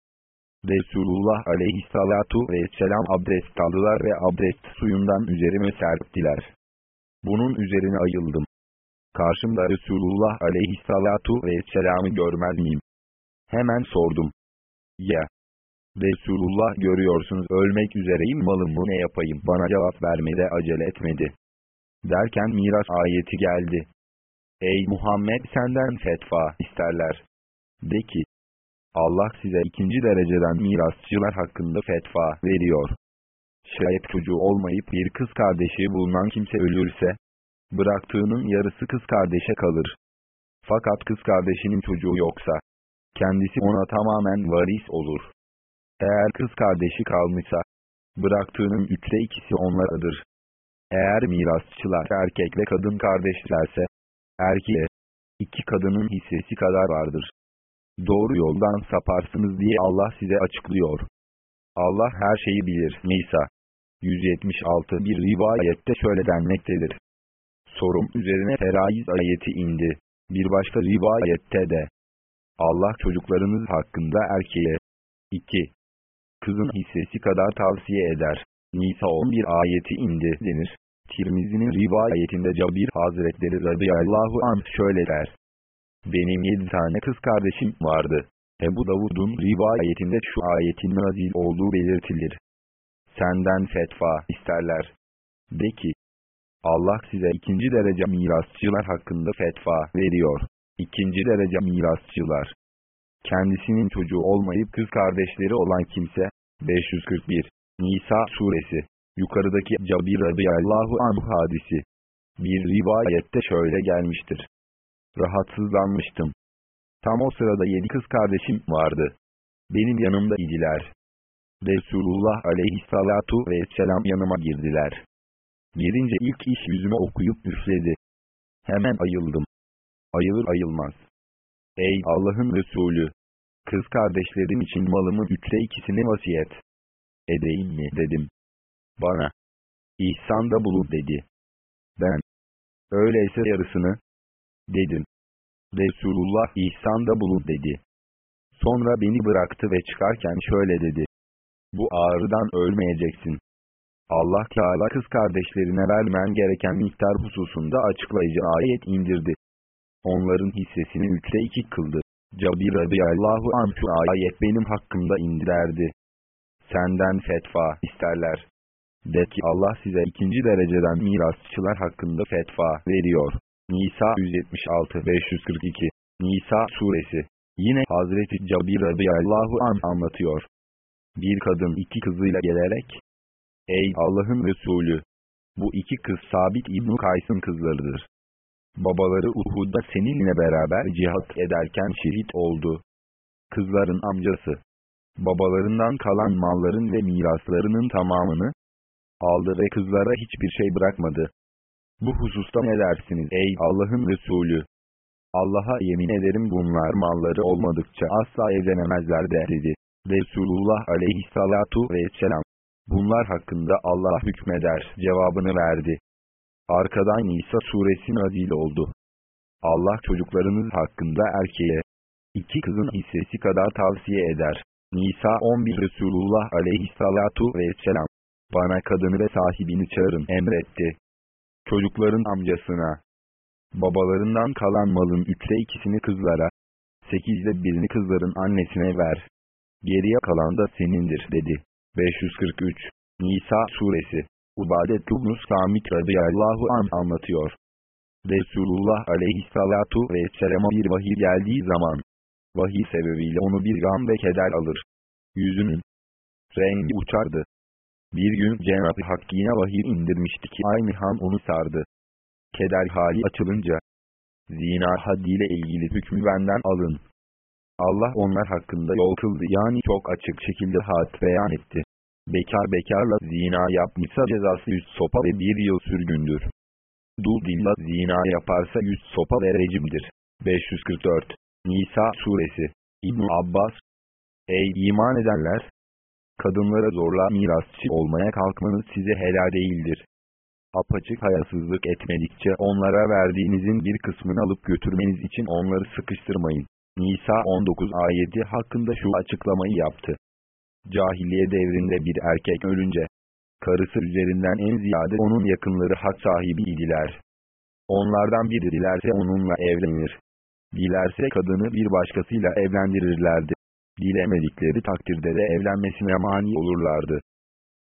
Resulullah aleyhissalatu vesselam abdest aldılar ve abdest suyundan üzerime serptiler. Bunun üzerine ayıldım. Karşımda Resulullah aleyhissalatu vesselam'ı görmez miyim? Hemen sordum. Ya! Resulullah görüyorsunuz ölmek üzereyim malımı ne yapayım bana cevap vermede acele etmedi. Derken miras ayeti geldi. Ey Muhammed senden fetva isterler. De ki, Allah size ikinci dereceden mirasçılar hakkında fetva veriyor. Şayet çocuğu olmayıp bir kız kardeşi bulunan kimse ölürse, bıraktığının yarısı kız kardeşe kalır. Fakat kız kardeşinin çocuğu yoksa, kendisi ona tamamen varis olur. Eğer kız kardeşi kalmışsa, bıraktığının üçte ikisi onlaradır. Eğer mirasçılar erkek ve kadın kardeşlerse, erkeğe, iki kadının hissesi kadar vardır. Doğru yoldan saparsınız diye Allah size açıklıyor. Allah her şeyi bilir. Nisa 176 bir rivayette şöyle denmektedir. Sorum üzerine feraiz ayeti indi. Bir başka rivayette de Allah çocuklarınız hakkında erkeğe 2 kızın hissesi kadar tavsiye eder. Nisa 11 ayeti indi denir. Tirmizi'nin rivayetinde Cabir Hazretleri radıyallahu anh şöyle der. Benim yedi tane kız kardeşim vardı. Ebu Davud'un rivayetinde şu ayetin nazil olduğu belirtilir. Senden fetva isterler. De ki, Allah size ikinci derece mirasçılar hakkında fetva veriyor. İkinci derece mirasçılar, kendisinin çocuğu olmayıp kız kardeşleri olan kimse, 541, Nisa suresi, yukarıdaki Cabir radıyallahu anh hadisi, bir rivayette şöyle gelmiştir. Rahatsızlanmıştım. Tam o sırada yedi kız kardeşim vardı. Benim yanımda idiler. Resulullah aleyhissalatu vesselam yanıma girdiler. Girince ilk iş yüzüme okuyup üfledi. Hemen ayıldım. Ayılır ayılmaz. Ey Allah'ın Resulü! Kız kardeşlerim için malımın üçte ikisini vasiyet edeyim mi dedim. Bana, ihsanda bulun dedi. Ben, öyleyse yarısını, dedim. Resulullah ihsanda bulun dedi. Sonra beni bıraktı ve çıkarken şöyle dedi. Bu ağrıdan ölmeyeceksin. Allah Teala kız kardeşlerine vermen gereken miktar hususunda açıklayıcı ayet indirdi. Onların hissesini üçte iki kıldı. Cabir radıyallahu anh ayet benim hakkımda indirerdi. Senden fetva isterler. De ki Allah size ikinci dereceden mirasçılar hakkında fetva veriyor. Nisa 176-542 Nisa suresi Yine Hazreti Cabir radıyallahu an anlatıyor. Bir kadın iki kızıyla gelerek, Ey Allah'ın Resulü! Bu iki kız Sabit İbn Kays'ın kızlarıdır. Babaları Uhud'da seninle beraber cihat ederken şehit oldu. Kızların amcası, babalarından kalan malların ve miraslarının tamamını aldı ve kızlara hiçbir şey bırakmadı. Bu hususta ne dersiniz ey Allah'ın Resulü? Allah'a yemin ederim bunlar malları olmadıkça asla evlenemezler de dedi. Resulullah aleyhissalatu vesselam. Bunlar hakkında Allah hükmeder cevabını verdi. Arkadan Nisa suresi nazil oldu. Allah çocuklarınız hakkında erkeğe iki kızın hissesi kadar tavsiye eder. Nisa 11 Resulullah aleyhissalatu vesselam bana kadını ve sahibini çağırın emretti. Çocukların amcasına, babalarından kalan malın üçte ikisini kızlara, sekizde birini kızların annesine ver. Geriye kalan da senindir dedi. 543 Nisa suresi Ubadet ibn Samit radıyallahu an anlatıyor. Resulullah aleyhissalatu vesselam'a bir vahiy geldiği zaman, vahiy sebebiyle onu bir gam ve keder alır. Yüzünün rengi uçardı. Bir gün Cenab-ı Hak yine vahiy indirmişti ki aynı han onu sardı. Keder hali açılınca, zina haddiyle ilgili hükmü benden alın. Allah onlar hakkında yol kıldı yani çok açık şekilde had beyan etti. Bekar bekarla zina yapmışsa cezası yüz sopa ve bir yıl sürgündür. Dul dilla zina yaparsa yüz sopa ve rejimdir. 544 Nisa suresi İbn Abbas Ey iman edenler! Kadınlara zorla mirasçı olmaya kalkmanız size helal değildir. Apaçık hayasızlık etmedikçe onlara verdiğinizin bir kısmını alıp götürmeniz için onları sıkıştırmayın. Nisa 19 ayeti hakkında şu açıklamayı yaptı. Cahiliye devrinde bir erkek ölünce, karısı üzerinden en ziyade onun yakınları hak sahibi idiler. Onlardan biri dilerse onunla evlenir. Dilerse kadını bir başkasıyla evlendirirlerdi. Dilemedikleri takdirde de evlenmesine mani olurlardı.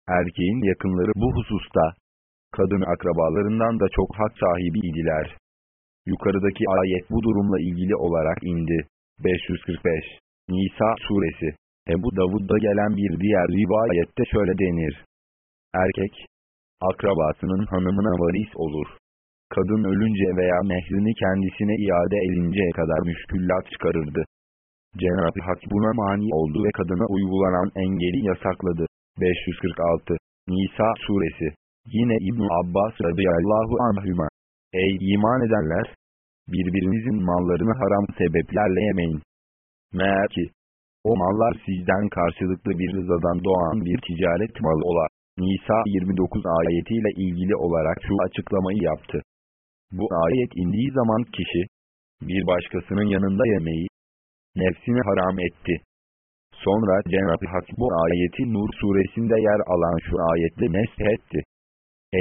Erkeğin yakınları bu hususta, kadın akrabalarından da çok hak sahibi idiler. Yukarıdaki ayet bu durumla ilgili olarak indi. 545 Nisa suresi Ebu Davud'da gelen bir diğer rivayette şöyle denir. Erkek, akrabasının hanımına varis olur. Kadın ölünce veya mehrini kendisine iade edinceye kadar müşküllat çıkarırdı. Cenab-ı Hak buna mani oldu ve kadına uygulanan engeli yasakladı. 546 Nisa suresi Yine İbn Abbas radıyallahu anhüma Ey iman edenler! Birbirinizin mallarını haram sebeplerle yemeyin. Meğer ki, o mallar sizden karşılıklı bir rızadan doğan bir ticaret malı ola. Nisa 29 ayetiyle ilgili olarak şu açıklamayı yaptı. Bu ayet indiği zaman kişi, bir başkasının yanında yemeği, nefsini haram etti. Sonra Cenab-ı Hak bu ayeti Nur suresinde yer alan şu ayetle neshetti.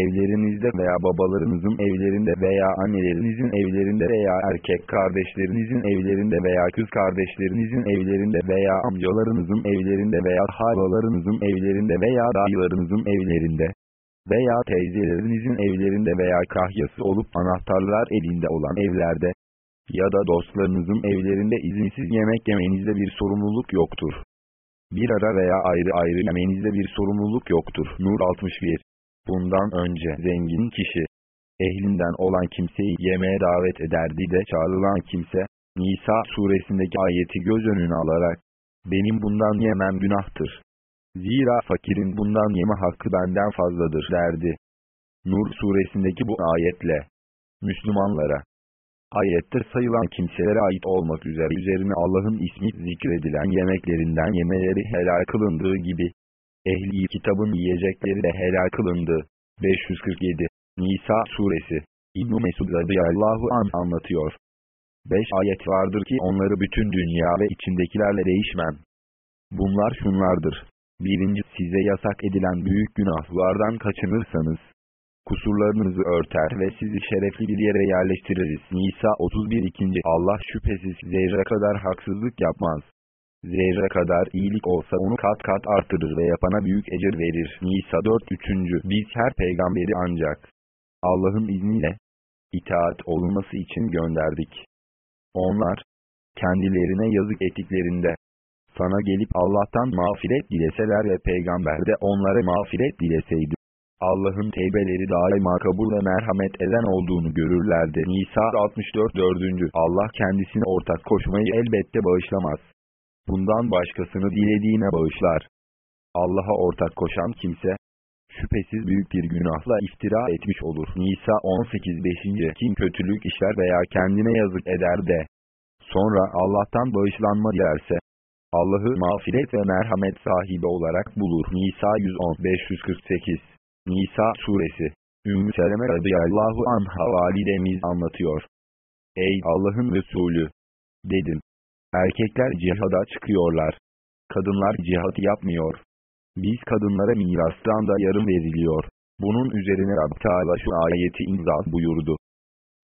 Evlerinizde veya babalarınızın evlerinde veya annelerinizin evlerinde veya erkek kardeşlerinizin evlerinde veya kız kardeşlerinizin evlerinde veya amcalarınızın evlerinde veya halalarınızın evlerinde veya dayılarınızın evlerinde veya teyzelerinizin evlerinde veya kahyası olup anahtarlar elinde olan evlerde ya da dostlarınızın evlerinde izinsiz yemek yemenizde bir sorumluluk yoktur. Bir ara veya ayrı ayrı yemenizde bir sorumluluk yoktur. Nur 61 Bundan önce zengin kişi, ehlinden olan kimseyi yemeğe davet ederdi de çağrılan kimse, Nisa suresindeki ayeti göz önüne alarak, benim bundan yemem günahtır. Zira fakirin bundan yeme hakkı benden fazladır derdi. Nur suresindeki bu ayetle, Müslümanlara, Ayette sayılan kimselere ait olmak üzere üzerine Allah'ın ismi zikredilen yemeklerinden yemeleri helal kılındığı gibi, ehli kitabın yiyecekleri de helal kılındı. 547 Nisa suresi İbn-i Mesud radıyallahu an anlatıyor. Beş ayet vardır ki onları bütün dünya ve içindekilerle değişmem. Bunlar şunlardır. Birinci size yasak edilen büyük günahlardan kaçınırsanız, kusurlarınızı örter ve sizi şerefli bir yere yerleştiririz. Nisa 31 2. Allah şüphesiz zerre kadar haksızlık yapmaz. Zerre kadar iyilik olsa onu kat kat artırır ve yapana büyük ecir verir. Nisa 4 3. Biz her peygamberi ancak Allah'ın izniyle itaat olunması için gönderdik. Onlar, kendilerine yazık ettiklerinde, sana gelip Allah'tan mağfiret dileseler ve peygamber de onlara mağfiret dileseydi, Allah'ın teybeleri daima kabul ve merhamet eden olduğunu görürlerdi. Nisa 64 4. Allah kendisine ortak koşmayı elbette bağışlamaz. Bundan başkasını dilediğine bağışlar. Allah'a ortak koşan kimse, şüphesiz büyük bir günahla iftira etmiş olur. Nisa 18 5. Kim kötülük işler veya kendine yazık eder de, sonra Allah'tan bağışlanma dilerse, Allah'ı mağfiret ve merhamet sahibi olarak bulur. Nisa 110 548 Nisa suresi Ümmü Seleme radıyallahu anha validemiz anlatıyor. Ey Allah'ın Resulü! Dedim. Erkekler cihada çıkıyorlar. Kadınlar cihat yapmıyor. Biz kadınlara mirastan da yarım veriliyor. Bunun üzerine Rab Teala şu ayeti imza buyurdu.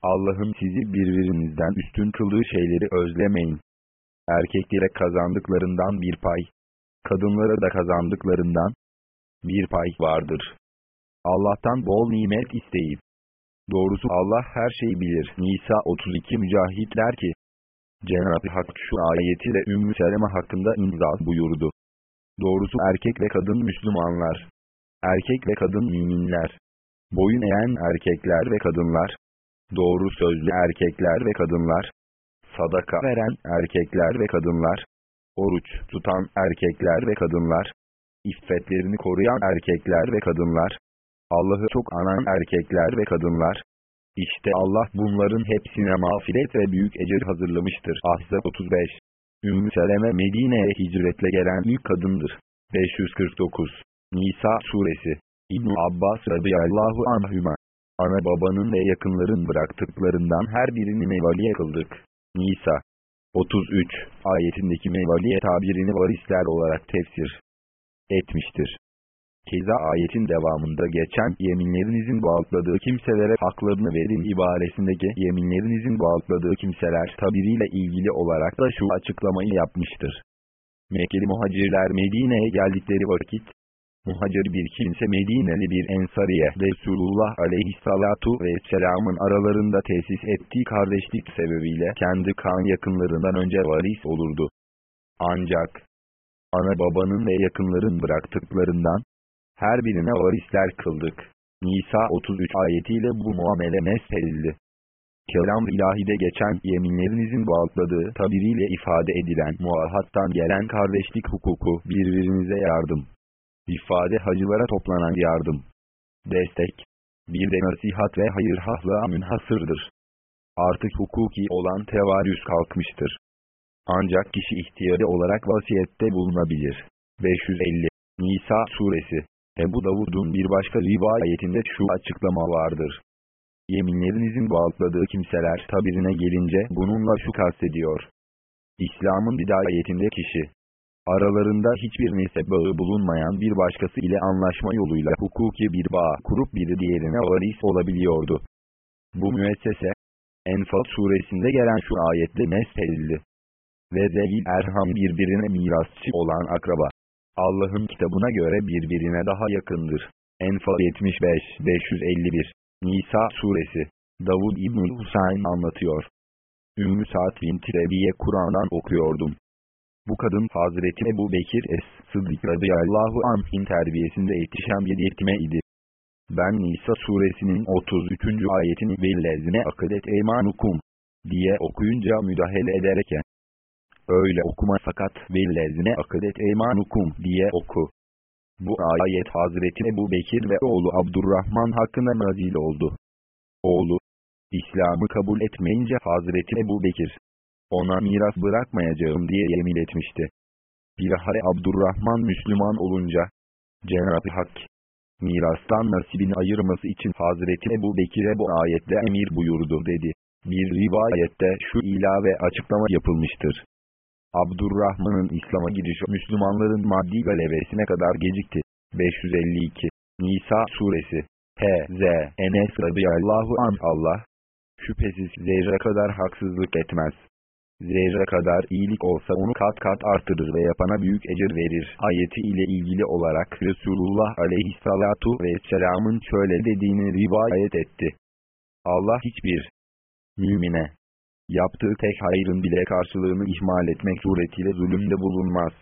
Allah'ın sizi birbirinizden üstün kıldığı şeyleri özlemeyin. Erkeklere kazandıklarından bir pay, kadınlara da kazandıklarından bir pay vardır. Allah'tan bol nimet isteyin. Doğrusu Allah her şeyi bilir. Nisa 32 Mücahit der ki, Cenab-ı Hak şu ayeti de Ümmü Seleme hakkında imza buyurdu. Doğrusu erkek ve kadın Müslümanlar, erkek ve kadın müminler, boyun eğen erkekler ve kadınlar, doğru sözlü erkekler ve kadınlar, sadaka veren erkekler ve kadınlar, oruç tutan erkekler ve kadınlar, iffetlerini koruyan erkekler ve kadınlar, Allah'ı çok anan erkekler ve kadınlar, işte Allah bunların hepsine mağfiret ve büyük ecir hazırlamıştır. Ahzab 35 Ümmü Seleme Medine'ye hicretle gelen ilk kadındır. 549 Nisa suresi İbn Abbas radıyallahu anhüma Ana babanın ve yakınların bıraktıklarından her birini mevaliye kıldık. Nisa 33 ayetindeki mevaliye tabirini varisler olarak tefsir etmiştir. Keza ayetin devamında geçen yeminlerinizin bağladığı kimselere haklarını verin ibaresindeki yeminlerinizin bağladığı kimseler tabiriyle ilgili olarak da şu açıklamayı yapmıştır. Mekkeli muhacirler Medine'ye geldikleri vakit, muhacir bir kimse Medineli bir ensariye Resulullah aleyhissalatu vesselamın aralarında tesis ettiği kardeşlik sebebiyle kendi kan yakınlarından önce varis olurdu. Ancak, ana babanın ve yakınların bıraktıklarından, her birine varisler kıldık. Nisa 33 ayetiyle bu muamele neshedildi. Kelam ilahide geçen yeminlerinizin bağladığı tabiriyle ifade edilen muahattan gelen kardeşlik hukuku birbirinize yardım. İfade hacılara toplanan yardım. Destek. Bir de nasihat ve hayır hahlığa münhasırdır. Artık hukuki olan tevarüz kalkmıştır. Ancak kişi ihtiyarı olarak vasiyette bulunabilir. 550 Nisa suresi Ebu Davud'un bir başka rivayetinde şu açıklama vardır. Yeminlerinizin bağladığı kimseler tabirine gelince bununla şu kastediyor. İslam'ın bidayetinde kişi, aralarında hiçbir nesep bağı bulunmayan bir başkası ile anlaşma yoluyla hukuki bir bağ kurup biri diğerine varis olabiliyordu. Bu müessese, Enfal suresinde gelen şu ayette neshedildi. Ve zevil erham birbirine mirasçı olan akraba. Allah'ın kitabına göre birbirine daha yakındır. Enfal 75 551 Nisa suresi Davud İbnül Husayn anlatıyor. Ümmü Sa'd binti Rebiye Kur'an'dan okuyordum. Bu kadın Hazreti Ebu Bekir Es-Sıddık radıyallahu anh'in terbiyesinde yetişen bir yetime idi. Ben Nisa suresinin 33. ayetini vellezine akadet eymanukum diye okuyunca müdahale ederek Öyle okuma fakat vellezine akadet eymanukum diye oku. Bu ayet Hazreti Ebu Bekir ve oğlu Abdurrahman hakkında nazil oldu. Oğlu, İslam'ı kabul etmeyince Hazreti Ebu Bekir, ona miras bırakmayacağım diye yemin etmişti. Bilahare Abdurrahman Müslüman olunca, Cenab-ı Hak, mirastan nasibini ayırması için Hazreti Ebu Bekir'e bu ayette emir buyurdu dedi. Bir rivayette şu ilave açıklama yapılmıştır. Abdurrahman'ın İslam'a girişi Müslümanların maddi galebesine kadar gecikti. 552 Nisa Suresi H.Z. Enes radıyallahu an Allah, şüphesiz zerre kadar haksızlık etmez. Zerre kadar iyilik olsa onu kat kat artırır ve yapana büyük ecir verir. Ayeti ile ilgili olarak Resulullah aleyhissalatu vesselamın şöyle dediğini rivayet etti. Allah hiçbir mümine yaptığı tek hayrın bile karşılığını ihmal etmek suretiyle zulümde bulunmaz.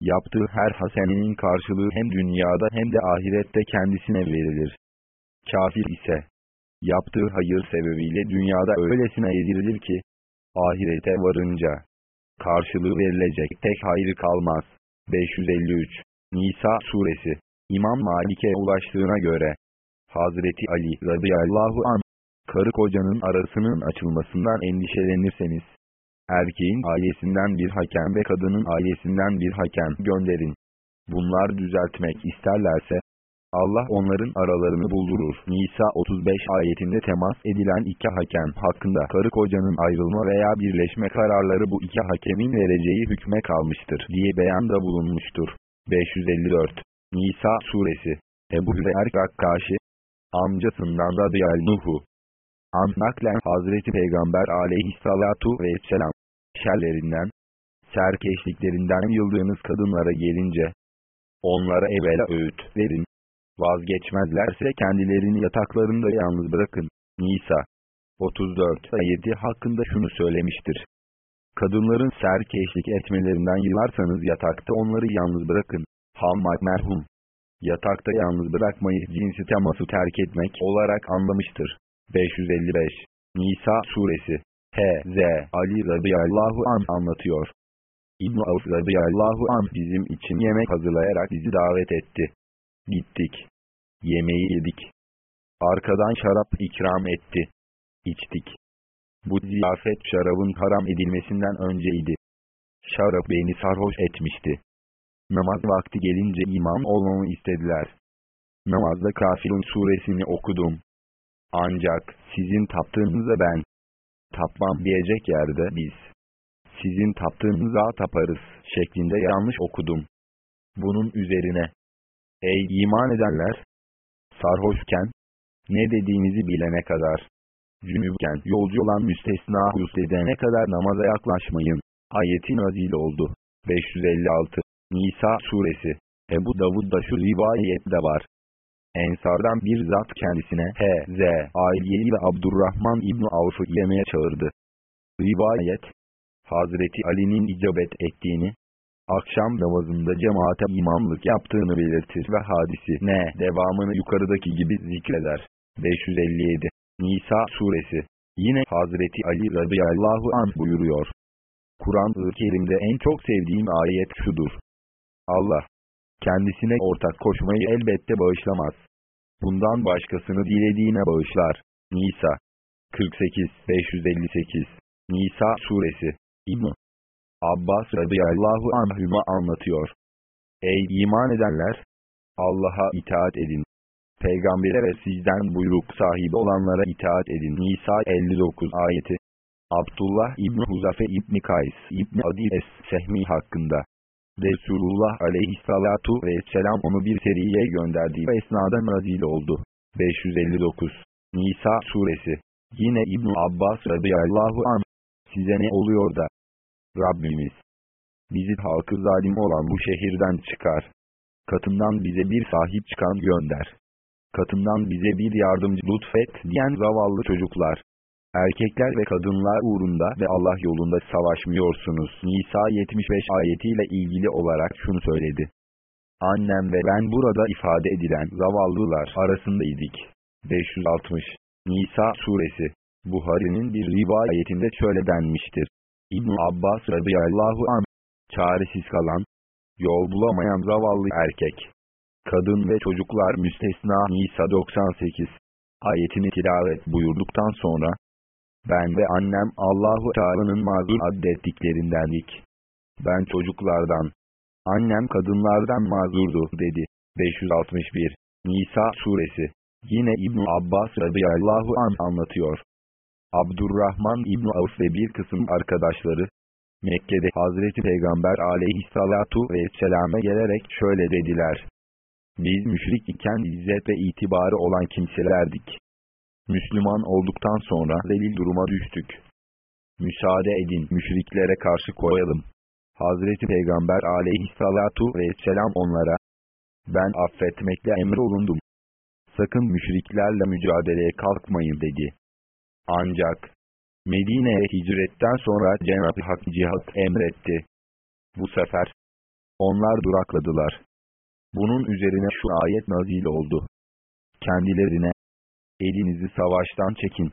Yaptığı her hasenenin karşılığı hem dünyada hem de ahirette kendisine verilir. Kafir ise, yaptığı hayır sebebiyle dünyada öylesine yedirilir ki, ahirete varınca, karşılığı verilecek tek hayrı kalmaz. 553 Nisa Suresi İmam Malik'e ulaştığına göre, Hazreti Ali radıyallahu an, karı kocanın arasının açılmasından endişelenirseniz, erkeğin ailesinden bir hakem ve kadının ailesinden bir hakem gönderin. Bunlar düzeltmek isterlerse, Allah onların aralarını buldurur. Nisa 35 ayetinde temas edilen iki hakem hakkında karı kocanın ayrılma veya birleşme kararları bu iki hakemin vereceği hükme kalmıştır diye beyanda bulunmuştur. 554 Nisa Suresi Ebu Hüreyre Rakkaşi Amcasından radıyallahu An naklen Hazreti Peygamber aleyhissalatu vesselam şerlerinden, serkeşliklerinden yıldığınız kadınlara gelince, onlara evvela öğüt verin, Vazgeçmezlerse kendilerini yataklarında yalnız bırakın. Nisa 34 ayeti hakkında şunu söylemiştir. Kadınların serkeşlik etmelerinden yılarsanız yatakta onları yalnız bırakın. Hammad merhum. Yatakta yalnız bırakmayı cinsi teması terk etmek olarak anlamıştır. 555 Nisa suresi H.Z. Ali radıyallahu an anlatıyor. İbn-i Avf radıyallahu an bizim için yemek hazırlayarak bizi davet etti. Gittik. Yemeği yedik. Arkadan şarap ikram etti. İçtik. Bu ziyafet şarabın haram edilmesinden önceydi. Şarap beni sarhoş etmişti. Namaz vakti gelince imam olmamı istediler. Namazda Kafirun suresini okudum. Ancak sizin taptığınıza ben tapmam diyecek yerde biz sizin taptığınıza taparız şeklinde yanlış okudum. Bunun üzerine Ey iman edenler! Sarhoşken, ne dediğinizi bilene kadar, cünübken yolcu olan müstesna edene kadar namaza yaklaşmayın. Ayetin nazil oldu. 556 Nisa suresi Ebu Davud'da şu rivayet de var. Ensardan bir zat kendisine H.Z. Aileyi ve Abdurrahman İbni Avf'ı yemeğe çağırdı. Rivayet, Hazreti Ali'nin icabet ettiğini, akşam namazında cemaate imamlık yaptığını belirtir ve hadisi ne devamını yukarıdaki gibi zikreder. 557 Nisa suresi Yine Hazreti Ali radıyallahu an buyuruyor. Kur'an-ı Kerim'de en çok sevdiğim ayet şudur. Allah, kendisine ortak koşmayı elbette bağışlamaz. Bundan başkasını dilediğine bağışlar. Nisa 48 558 Nisa suresi İbn Abbas radıyallahu anhüma anlatıyor. Ey iman edenler! Allah'a itaat edin. Peygambere ve sizden buyruk sahibi olanlara itaat edin. Nisa 59 ayeti. Abdullah İbni Huzafe İbni Kays İbni Adil Es-Sehmi hakkında. Resulullah aleyhissalatu vesselam onu bir seriye gönderdiği esnada nazil oldu. 559 Nisa suresi Yine İbn Abbas radıyallahu anh size ne oluyor da Rabbimiz, bizi halkı zalim olan bu şehirden çıkar. Katından bize bir sahip çıkan gönder. Katından bize bir yardımcı lütfet diyen zavallı çocuklar. Erkekler ve kadınlar uğrunda ve Allah yolunda savaşmıyorsunuz. Nisa 75 ayetiyle ilgili olarak şunu söyledi. Annem ve ben burada ifade edilen zavallılar arasındaydık. 560 Nisa suresi Buhari'nin bir rivayetinde şöyle denmiştir ibn Abbas radıyallahu anh, çaresiz kalan, yol bulamayan zavallı erkek, kadın ve çocuklar müstesna Nisa 98. ayetini tilavet buyurduktan sonra, ben ve annem Allahu Teala'nın mazur addettiklerindendik. Ben çocuklardan, annem kadınlardan mazurdu dedi. 561 Nisa suresi Yine İbn Abbas radıyallahu an anlatıyor. Abdurrahman İbn Avf ve bir kısım arkadaşları, Mekke'de Hazreti Peygamber aleyhissalatu vesselam'a gelerek şöyle dediler. Biz müşrik iken izzet ve itibarı olan kimselerdik. Müslüman olduktan sonra zelil duruma düştük. Müsaade edin müşriklere karşı koyalım. Hazreti Peygamber aleyhissalatu vesselam onlara, ben affetmekle emrolundum. Sakın müşriklerle mücadeleye kalkmayın dedi. Ancak, Medine'ye hicretten sonra Cenab-ı Hak cihat emretti. Bu sefer, onlar durakladılar. Bunun üzerine şu ayet nazil oldu. Kendilerine, elinizi savaştan çekin,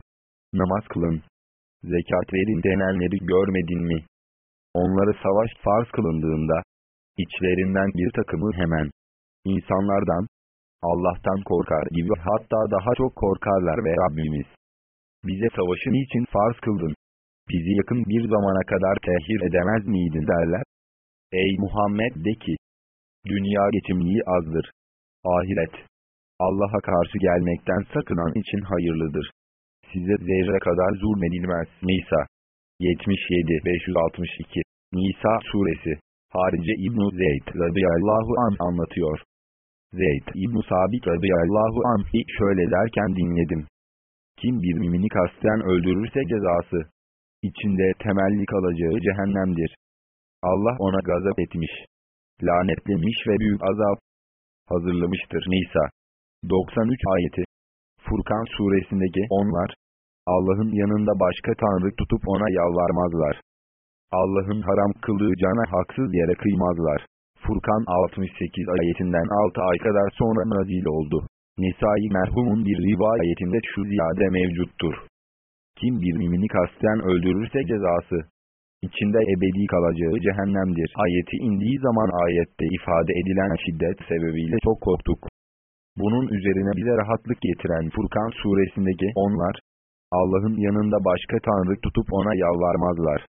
namaz kılın, zekat verin denenleri görmedin mi? Onlara savaş farz kılındığında, içlerinden bir takımı hemen, insanlardan, Allah'tan korkar gibi hatta daha çok korkarlar ve Rabbimiz, bize savaşın için farz kıldın, bizi yakın bir zamana kadar tehir edemez miydin? derler. Ey Muhammed de ki, dünya geçimliği azdır, ahiret, Allah'a karşı gelmekten sakınan için hayırlıdır. Size zerre kadar zulmedilmez. Nisa 77 562 Nisa suresi Harice İbn Zeyd radıyallahu an anlatıyor. Zeyd İbn Sabit radıyallahu anh'i şöyle derken dinledim. Kim bir mümini kasten öldürürse cezası, içinde temelli kalacağı cehennemdir. Allah ona gazap etmiş, lanetlemiş ve büyük azap hazırlamıştır. Nisa 93 ayeti Furkan suresindeki onlar, Allah'ın yanında başka tanrı tutup ona yalvarmazlar. Allah'ın haram kıldığı cana haksız yere kıymazlar. Furkan 68 ayetinden 6 ay kadar sonra nazil oldu. Nisai merhumun bir rivayetinde şu ziyade mevcuttur. Kim bir mümini kasten öldürürse cezası, içinde ebedi kalacağı cehennemdir. Ayeti indiği zaman ayette ifade edilen şiddet sebebiyle çok korktuk. Bunun üzerine bize rahatlık getiren Furkan suresindeki onlar, Allah'ın yanında başka tanrı tutup ona yalvarmazlar.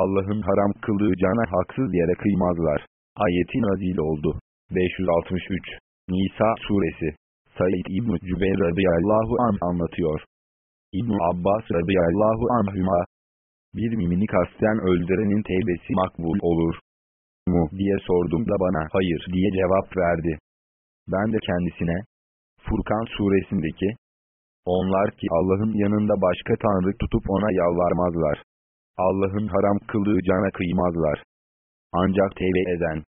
Allah'ın haram kıldığı cana haksız yere kıymazlar. Ayeti nazil oldu. 563 Nisa suresi Said İbn-i Cübeyr radıyallahu an anlatıyor. İbn Abbas radıyallahu anhüma bir mimini kasten öldürenin tevbesi makbul olur mu diye sordum da bana hayır diye cevap verdi. Ben de kendisine Furkan suresindeki onlar ki Allah'ın yanında başka tanrı tutup ona yalvarmazlar. Allah'ın haram kıldığı cana kıymazlar. Ancak tevbe eden,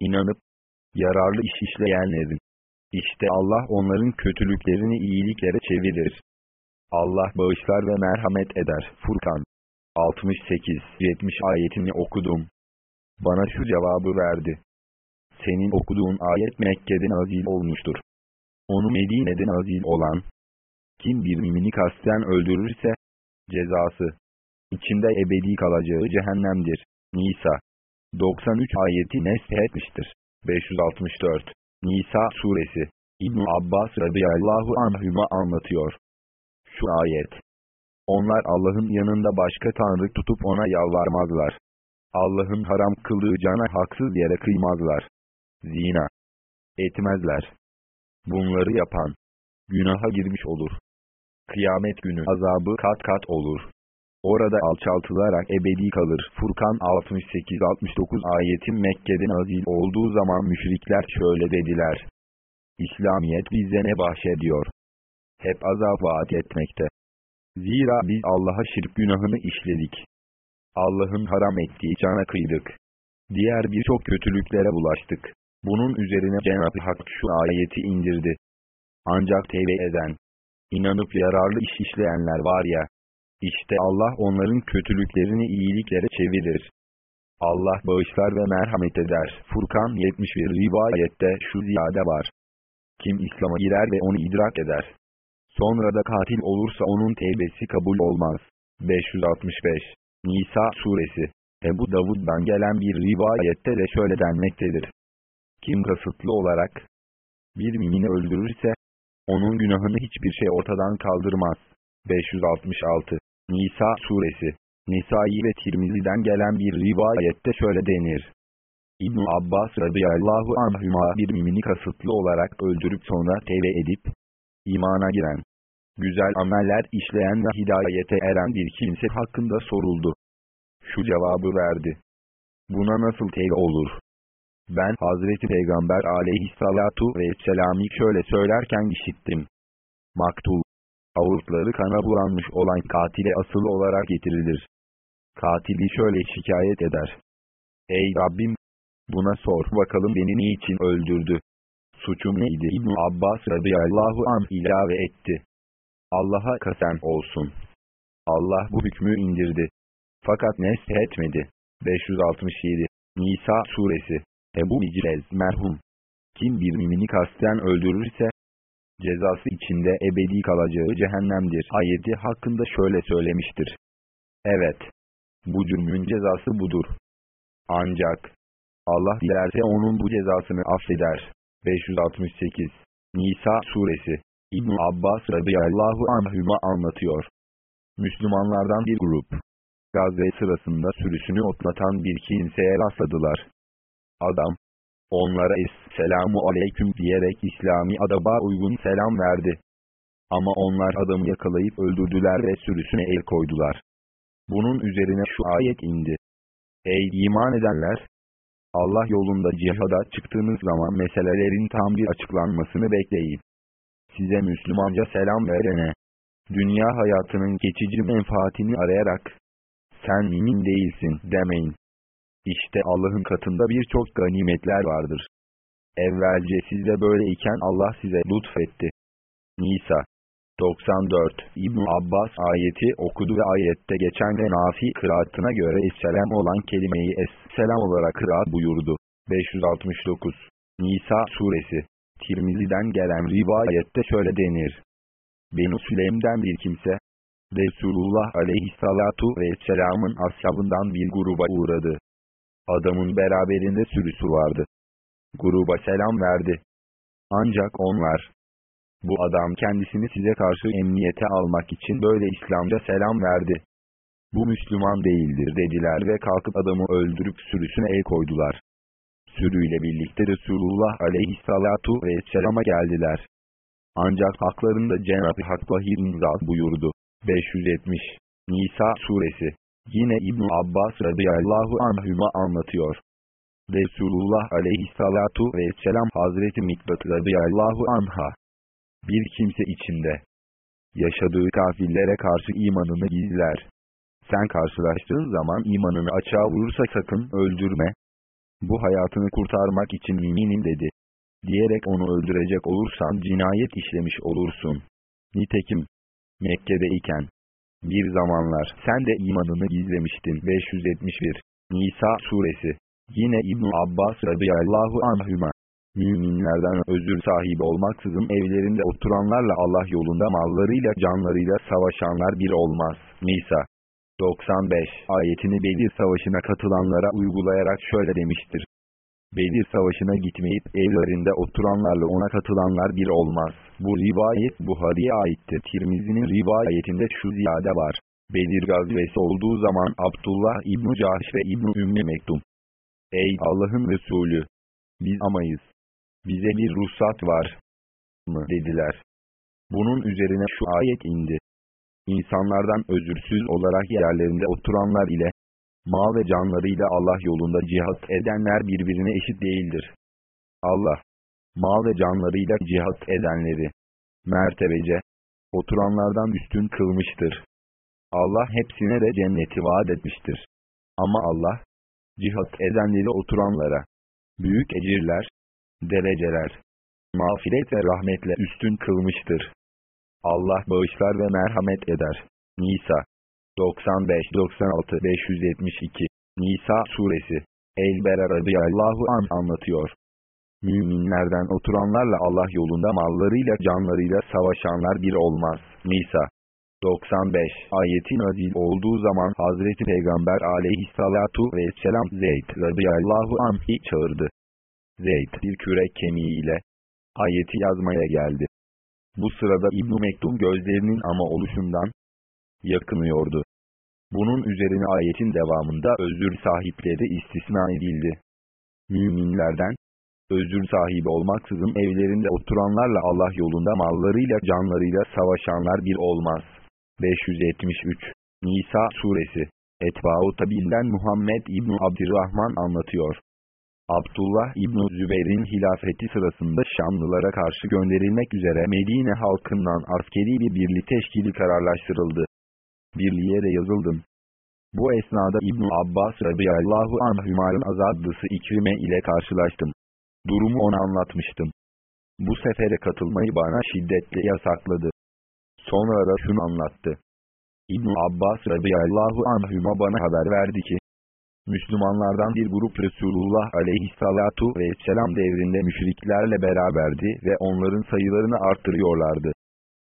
inanıp, yararlı iş işleyenlerin, işte Allah onların kötülüklerini iyiliklere çevirir. Allah bağışlar ve merhamet eder. Furkan 68-70 ayetini okudum. Bana şu cevabı verdi. Senin okuduğun ayet Mekke'de nazil olmuştur. Onu Medine'de nazil olan, kim bir mümini kasten öldürürse, cezası, içinde ebedi kalacağı cehennemdir. Nisa 93 ayeti neshetmiştir. 564 Nisa suresi İbn Abbas radıyallahu anhüma anlatıyor. Şu ayet. Onlar Allah'ın yanında başka tanrı tutup ona yalvarmazlar. Allah'ın haram kıldığı cana haksız yere kıymazlar. Zina etmezler. Bunları yapan günaha girmiş olur. Kıyamet günü azabı kat kat olur. Orada alçaltılarak ebedi kalır. Furkan 68-69 ayetin Mekke'de nazil olduğu zaman müşrikler şöyle dediler. İslamiyet bize ne bahşediyor? Hep azap vaat etmekte. Zira biz Allah'a şirk günahını işledik. Allah'ın haram ettiği cana kıydık. Diğer birçok kötülüklere bulaştık. Bunun üzerine Cenab-ı Hak şu ayeti indirdi. Ancak tevbe eden, inanıp yararlı iş işleyenler var ya, işte Allah onların kötülüklerini iyiliklere çevirir. Allah bağışlar ve merhamet eder. Furkan 71 rivayette şu ziyade var. Kim İslam'a girer ve onu idrak eder. Sonra da katil olursa onun tevbesi kabul olmaz. 565 Nisa suresi Ebu Davud'dan gelen bir rivayette de şöyle denmektedir. Kim kasıtlı olarak bir mümini öldürürse, Onun günahını hiçbir şey ortadan kaldırmaz. 566 Nisa suresi Nisai ve Tirmizi'den gelen bir rivayette şöyle denir. ibn Abbas radıyallahu anhüma bir mümini kasıtlı olarak öldürüp sonra tevbe edip, imana giren, güzel ameller işleyen ve hidayete eren bir kimse hakkında soruldu. Şu cevabı verdi. Buna nasıl tevbe olur? Ben Hazreti Peygamber aleyhissalatu vesselam'ı şöyle söylerken işittim. Maktul, avurtları kana bulanmış olan katile asıl olarak getirilir. Katili şöyle şikayet eder. Ey Rabbim! Buna sor bakalım beni niçin öldürdü? Suçum neydi ibn Abbas radıyallahu anh ilave etti. Allah'a kasem olsun. Allah bu hükmü indirdi. Fakat etmedi. 567 Nisa suresi Ebu Micrez merhum. Kim bir mümini kasten öldürürse, cezası içinde ebedi kalacağı cehennemdir. Ayeti hakkında şöyle söylemiştir. Evet, bu cürmün cezası budur. Ancak, Allah dilerse onun bu cezasını affeder. 568 Nisa suresi İbn Abbas radıyallahu anhüma anlatıyor. Müslümanlardan bir grup, gazve sırasında sürüsünü otlatan bir kimseye rastladılar. Adam, onlara Esselamu Aleyküm diyerek İslami adaba uygun selam verdi. Ama onlar adamı yakalayıp öldürdüler ve sürüsüne el koydular. Bunun üzerine şu ayet indi. Ey iman edenler! Allah yolunda cihada çıktığınız zaman meselelerin tam bir açıklanmasını bekleyin. Size Müslümanca selam verene, dünya hayatının geçici menfaatini arayarak, sen mümin değilsin demeyin. İşte Allah'ın katında birçok ganimetler vardır. Evvelce sizde böyleyken Allah size lütfetti. Nisa 94 İbn Abbas ayeti okudu ve ayette geçen ve nafi kıraatına göre esselam olan kelimeyi esselam olarak kıraat buyurdu. 569 Nisa suresi Tirmizi'den gelen rivayette şöyle denir. Benu Süleym'den bir kimse, Resulullah aleyhissalatu vesselamın ashabından bir gruba uğradı. Adamın beraberinde sürüsü vardı. Gruba selam verdi. Ancak onlar, bu adam kendisini size karşı emniyete almak için böyle İslamca selam verdi. Bu Müslüman değildir dediler ve kalkıp adamı öldürüp sürüsüne el koydular. Sürüyle birlikte Resulullah aleyhissalatu vesselama geldiler. Ancak haklarında Cenab-ı Hak imza buyurdu. 570 Nisa suresi Yine İbn Abbas radıyallahu anhüma anlatıyor. Resulullah aleyhissalatu vesselam Hazreti Mikbat radıyallahu anha. Bir kimse içinde yaşadığı kafirlere karşı imanını gizler. Sen karşılaştığın zaman imanını açığa vurursa sakın öldürme. Bu hayatını kurtarmak için müminim dedi. Diyerek onu öldürecek olursan cinayet işlemiş olursun. Nitekim, Mekke'de iken, bir zamanlar sen de imanını gizlemiştin. 571 Nisa suresi Yine İbn Abbas radıyallahu anhüma Müminlerden özür sahibi olmaksızın evlerinde oturanlarla Allah yolunda mallarıyla canlarıyla savaşanlar bir olmaz. Nisa 95 ayetini Bedir Savaşı'na katılanlara uygulayarak şöyle demiştir. Bedir Savaşı'na gitmeyip evlerinde oturanlarla ona katılanlar bir olmaz. Bu rivayet Buhari'ye aittir. Tirmizi'nin rivayetinde şu ziyade var. Bedir gazvesi olduğu zaman Abdullah İbn-i Cahş ve İbn-i Ümmü Mektum. Ey Allah'ın Resulü! Biz amayız. Bize bir ruhsat var mı dediler. Bunun üzerine şu ayet indi. İnsanlardan özürsüz olarak yerlerinde oturanlar ile mal ve canlarıyla Allah yolunda cihat edenler birbirine eşit değildir. Allah, mal ve canlarıyla cihat edenleri, mertebece, oturanlardan üstün kılmıştır. Allah hepsine de cenneti vaat etmiştir. Ama Allah, cihat edenleri oturanlara, büyük ecirler, dereceler, mağfiret ve rahmetle üstün kılmıştır. Allah bağışlar ve merhamet eder. Nisa 95-96 572 Nisa suresi El-Bera radıyallahu an anlatıyor. Müminlerden oturanlarla Allah yolunda mallarıyla canlarıyla savaşanlar bir olmaz. Nisa 95 ayetin azil olduğu zaman Hazreti Peygamber aleyhissalatu vesselam Zeyd radıyallahu anh'i çağırdı. Zeyd bir kürek kemiği ile ayeti yazmaya geldi. Bu sırada İbn Mektum gözlerinin ama oluşundan yakınıyordu. Bunun üzerine ayetin devamında özür sahipleri istisna edildi. Müminlerden, özür sahibi olmaksızın evlerinde oturanlarla Allah yolunda mallarıyla canlarıyla savaşanlar bir olmaz. 573 Nisa Suresi Etba'u Tabil'den Muhammed İbni Abdurrahman anlatıyor. Abdullah İbni Zübeyir'in hilafeti sırasında Şamlılara karşı gönderilmek üzere Medine halkından askeri bir birlik teşkili kararlaştırıldı. Birliğe de yazıldım. Bu esnada İbn Abbas radıyallahu anhümanın azadlısı İkrime ile karşılaştım. Durumu ona anlatmıştım. Bu sefere katılmayı bana şiddetle yasakladı. Sonra da şunu anlattı. İbn Abbas radıyallahu anhüma bana haber verdi ki, Müslümanlardan bir grup Resulullah aleyhissalatu vesselam devrinde müşriklerle beraberdi ve onların sayılarını arttırıyorlardı.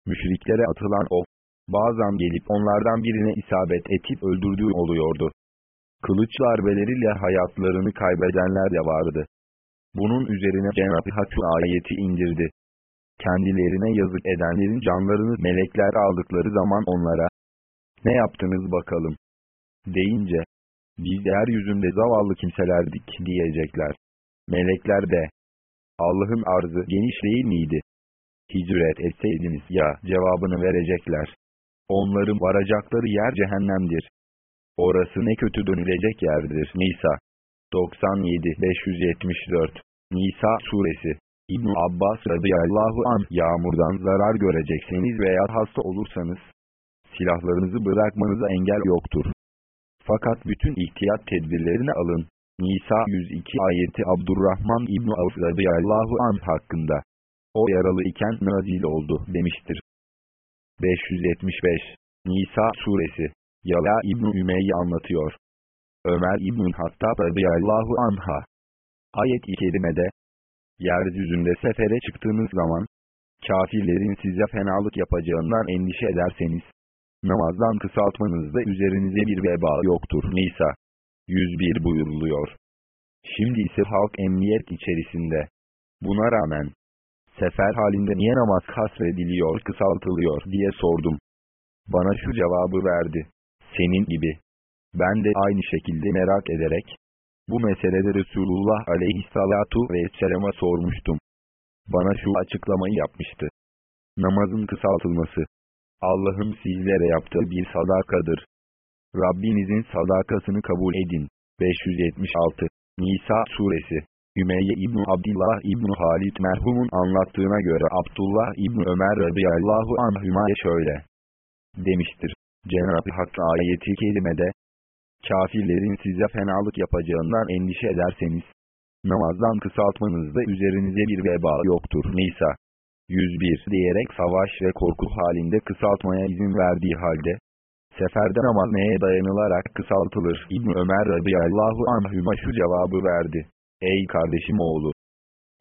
Müşriklere atılan ok, bazen gelip onlardan birine isabet etip öldürdüğü oluyordu. Kılıç darbeleriyle hayatlarını kaybedenler de vardı. Bunun üzerine Cenab-ı Hak ayeti indirdi. Kendilerine yazık edenlerin canlarını melekler aldıkları zaman onlara, ne yaptınız bakalım, deyince, biz yeryüzünde zavallı kimselerdik diyecekler. Melekler de, Allah'ın arzı geniş değil miydi? Hicret etseydiniz ya cevabını verecekler. Onların varacakları yer cehennemdir. Orası ne kötü dönülecek yerdir. Nisa 97 574 Nisa suresi İbn Abbas radıyallahu an yağmurdan zarar görecekseniz veya hasta olursanız silahlarınızı bırakmanıza engel yoktur. Fakat bütün ihtiyat tedbirlerini alın. Nisa 102 ayeti Abdurrahman İbn Avf radıyallahu an hakkında. O yaralı iken nazil oldu demiştir. 575 Nisa suresi Yala İbn Ümeyye anlatıyor. Ömer İbn Hattab radıyallahu anha. Ayet-i kerimede Yeryüzünde sefere çıktığınız zaman kafirlerin size fenalık yapacağından endişe ederseniz namazdan kısaltmanızda üzerinize bir veba yoktur. Nisa 101 buyuruluyor. Şimdi ise halk emniyet içerisinde. Buna rağmen sefer halinde niye namaz kasrediliyor, kısaltılıyor diye sordum. Bana şu cevabı verdi. Senin gibi. Ben de aynı şekilde merak ederek, bu meselede Resulullah aleyhissalatu vesselam'a sormuştum. Bana şu açıklamayı yapmıştı. Namazın kısaltılması, Allah'ın sizlere yaptığı bir sadakadır. Rabbinizin sadakasını kabul edin. 576 Nisa Suresi Ümeyye İbni Abdullah İbni Halid merhumun anlattığına göre Abdullah İbni Ömer radıyallahu anhümaya şöyle demiştir. Cenab-ı Hak ayeti kelimede, kafirlerin size fenalık yapacağından endişe ederseniz, namazdan kısaltmanızda üzerinize bir veba yoktur. Nisa 101 diyerek savaş ve korku halinde kısaltmaya izin verdiği halde, seferde namaz neye dayanılarak kısaltılır? İbn Ömer radıyallahu anhüma şu cevabı verdi. Ey kardeşim oğlu!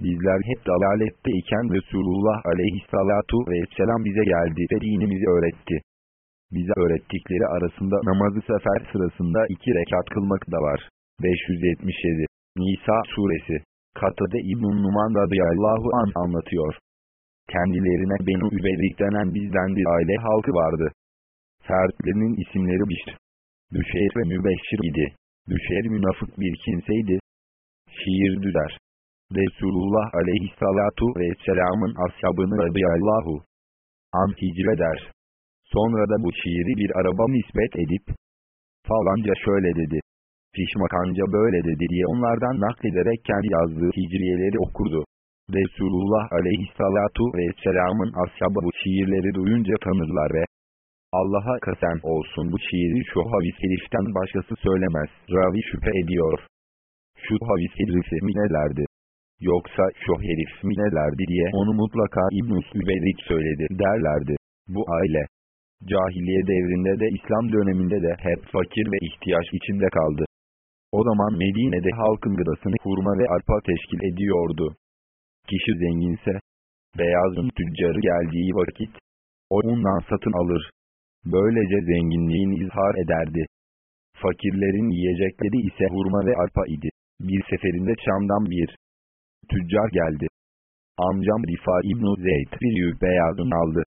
Bizler hep dalalette iken Resulullah aleyhissalatu vesselam bize geldi ve dinimizi öğretti. Bize öğrettikleri arasında namazı sefer sırasında iki rekat kılmak da var. 577 Nisa suresi Katada İbn-i Numan radıyallahu an anlatıyor. Kendilerine Benu Übeyrik denen bizden bir aile halkı vardı. Fertlerinin isimleri Bişr, Düşeyr ve Mübeşşir idi. Düşeyr münafık bir kimseydi. Şiir düzer. Resulullah aleyhissalatu vesselamın ashabını radıyallahu an hicveder. Sonra da bu şiiri bir araba nispet edip, falanca şöyle dedi, fişmakanca böyle dedi diye onlardan naklederek kendi yazdığı hicriyeleri okurdu. Resulullah aleyhissalatu vesselamın ashabı bu şiirleri duyunca tanırlar ve Allah'a kasem olsun bu şiiri şu havis heriften başkası söylemez. Ravi şüphe ediyor. Şu havis herifi mi nelerdi? Yoksa şu herif mi nelerdi diye onu mutlaka İbn-i söyledi derlerdi. Bu aile, Cahiliye devrinde de İslam döneminde de hep fakir ve ihtiyaç içinde kaldı. O zaman Medine'de halkın gıdasını hurma ve arpa teşkil ediyordu. Kişi zenginse, beyazın tüccarı geldiği vakit, o ondan satın alır. Böylece zenginliğini izhar ederdi. Fakirlerin yiyecekleri ise hurma ve arpa idi. Bir seferinde Şam'dan bir tüccar geldi. Amcam Rifa İbn Zeyd bir yük aldı.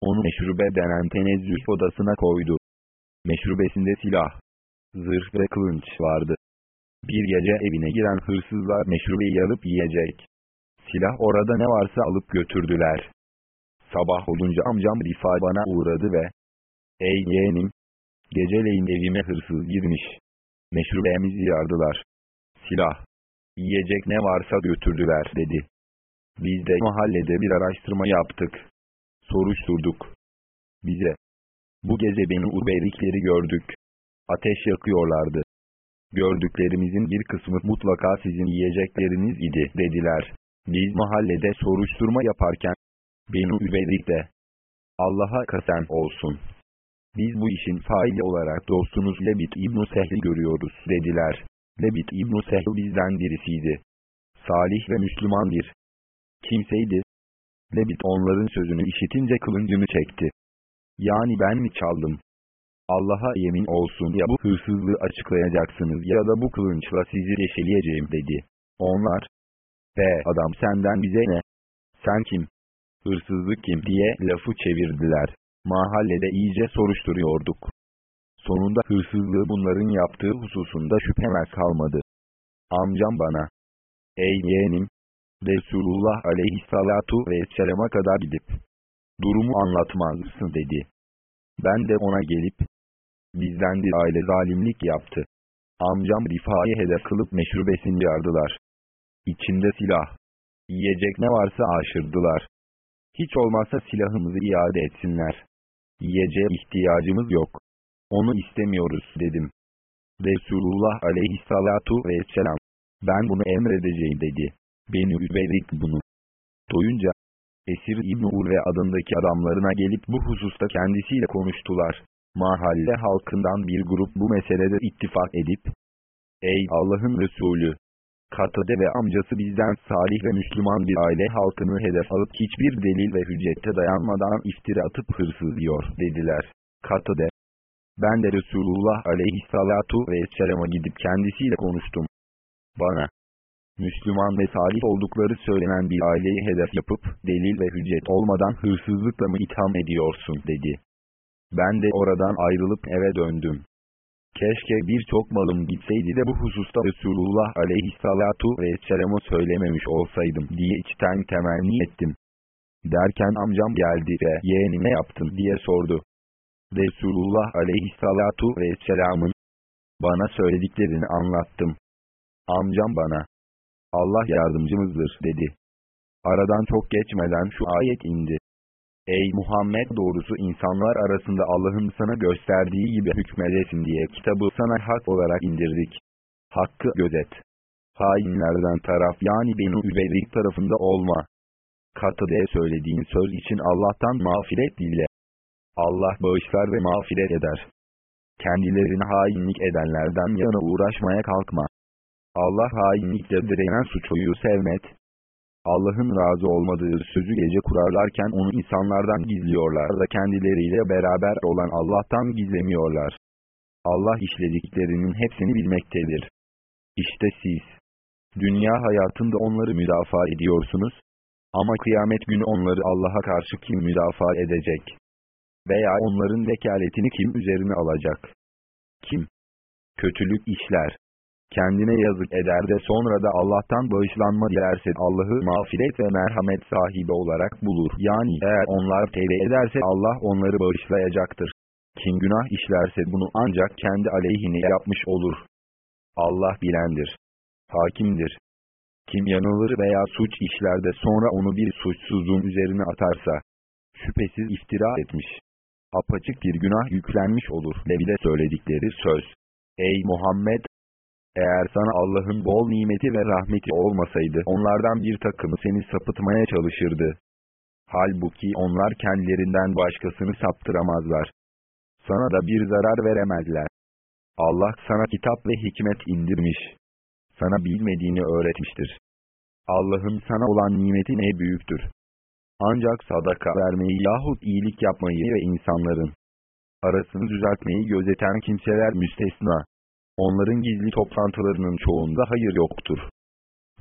Onu meşrube denen tenezzüh odasına koydu. Meşrubesinde silah, zırh ve kılınç vardı. Bir gece evine giren hırsızlar meşrubeyi alıp yiyecek. Silah orada ne varsa alıp götürdüler. Sabah olunca amcam Rifa bana uğradı ve Ey yeğenim! Geceleyin evime hırsız girmiş. Meşrubemizi yardılar. Silah, yiyecek ne varsa götürdüler dedi. Biz de mahallede bir araştırma yaptık. Soruşturduk. Bize, bu gece beni Ubeyrikleri gördük. Ateş yakıyorlardı. Gördüklerimizin bir kısmı mutlaka sizin yiyecekleriniz idi dediler. Biz mahallede soruşturma yaparken, Benu Übeyrik Allah'a kasem olsun. Biz bu işin faili olarak dostunuz Lebit İbn-i Sehl'i görüyoruz dediler. Lebit İbn-i Sehl bizden birisiydi. Salih ve Müslüman bir kimseydi. Lebit onların sözünü işitince kılıncını çekti. Yani ben mi çaldım? Allah'a yemin olsun ya bu hırsızlığı açıklayacaksınız ya da bu kılınçla sizi deşeleyeceğim dedi. Onlar, be adam senden bize ne? Sen kim? Hırsızlık kim diye lafı çevirdiler. Mahallede iyice soruşturuyorduk. Sonunda hırsızlığı bunların yaptığı hususunda şüphemez kalmadı. Amcam bana, ey yeğenim, Resulullah aleyhissalatu vesselama kadar gidip, durumu anlatmaz mısın dedi. Ben de ona gelip, bizden bir aile zalimlik yaptı. Amcam Rifa'yı hedef kılıp meşrubesini yardılar. İçinde silah, yiyecek ne varsa aşırdılar. Hiç olmazsa silahımızı iade etsinler. Yiyeceğe ihtiyacımız yok. Onu istemiyoruz dedim. Resulullah aleyhissalatu vesselam. Ben bunu emredeceğim dedi. Beni Übeyrik bunu. Doyunca, Esir İbn Urve adındaki adamlarına gelip bu hususta kendisiyle konuştular. Mahalle halkından bir grup bu meselede ittifak edip, Ey Allah'ın Resulü! Katade ve amcası bizden salih ve Müslüman bir aile halkını hedef alıp hiçbir delil ve hüccette dayanmadan iftira atıp hırsız diyor dediler. Katade, ben de Resulullah aleyhissalatu vesselama gidip kendisiyle konuştum. Bana, Müslüman ve salih oldukları söylenen bir aileyi hedef yapıp, delil ve hüccet olmadan hırsızlıkla mı itham ediyorsun dedi. Ben de oradan ayrılıp eve döndüm. Keşke birçok malım gitseydi de bu hususta Resulullah aleyhissalatu vesselam'a söylememiş olsaydım diye içten temenni ettim. Derken amcam geldi ve yeğeni ne yaptın diye sordu. Resulullah aleyhissalatu vesselamın bana söylediklerini anlattım. Amcam bana, Allah yardımcımızdır dedi. Aradan çok geçmeden şu ayet indi. Ey Muhammed doğrusu insanlar arasında Allah'ın sana gösterdiği gibi hükmedesin diye kitabı sana hak olarak indirdik. Hakkı gözet. Hainlerden taraf yani beni übeylik tarafında olma. Katıde söylediğin söz için Allah'tan mağfiret dile. Allah bağışlar ve mağfiret eder. Kendilerini hainlik edenlerden yana uğraşmaya kalkma. Allah hainlikle direnen suçuyu sevmet. Allah'ın razı olmadığı sözü gece kurarlarken onu insanlardan gizliyorlar da kendileriyle beraber olan Allah'tan gizlemiyorlar. Allah işlediklerinin hepsini bilmektedir. İşte siz, dünya hayatında onları müdafaa ediyorsunuz, ama kıyamet günü onları Allah'a karşı kim müdafaa edecek? Veya onların vekaletini kim üzerine alacak? Kim? Kötülük işler. Kendine yazık eder de sonra da Allah'tan bağışlanma dilerse Allah'ı mağfiret ve merhamet sahibi olarak bulur. Yani eğer onlar tevbe ederse Allah onları bağışlayacaktır. Kim günah işlerse bunu ancak kendi aleyhine yapmış olur. Allah bilendir. Hakimdir. Kim yanılır veya suç işlerde sonra onu bir suçsuzluğun üzerine atarsa, şüphesiz iftira etmiş. Apaçık bir günah yüklenmiş olur ve bile söyledikleri söz. Ey Muhammed! Eğer sana Allah'ın bol nimeti ve rahmeti olmasaydı onlardan bir takımı seni sapıtmaya çalışırdı. Halbuki onlar kendilerinden başkasını saptıramazlar. Sana da bir zarar veremezler. Allah sana kitap ve hikmet indirmiş. Sana bilmediğini öğretmiştir. Allah'ın sana olan nimeti ne büyüktür. Ancak sadaka vermeyi yahut iyilik yapmayı ve insanların arasını düzeltmeyi gözeten kimseler müstesna. Onların gizli toplantılarının çoğunda hayır yoktur.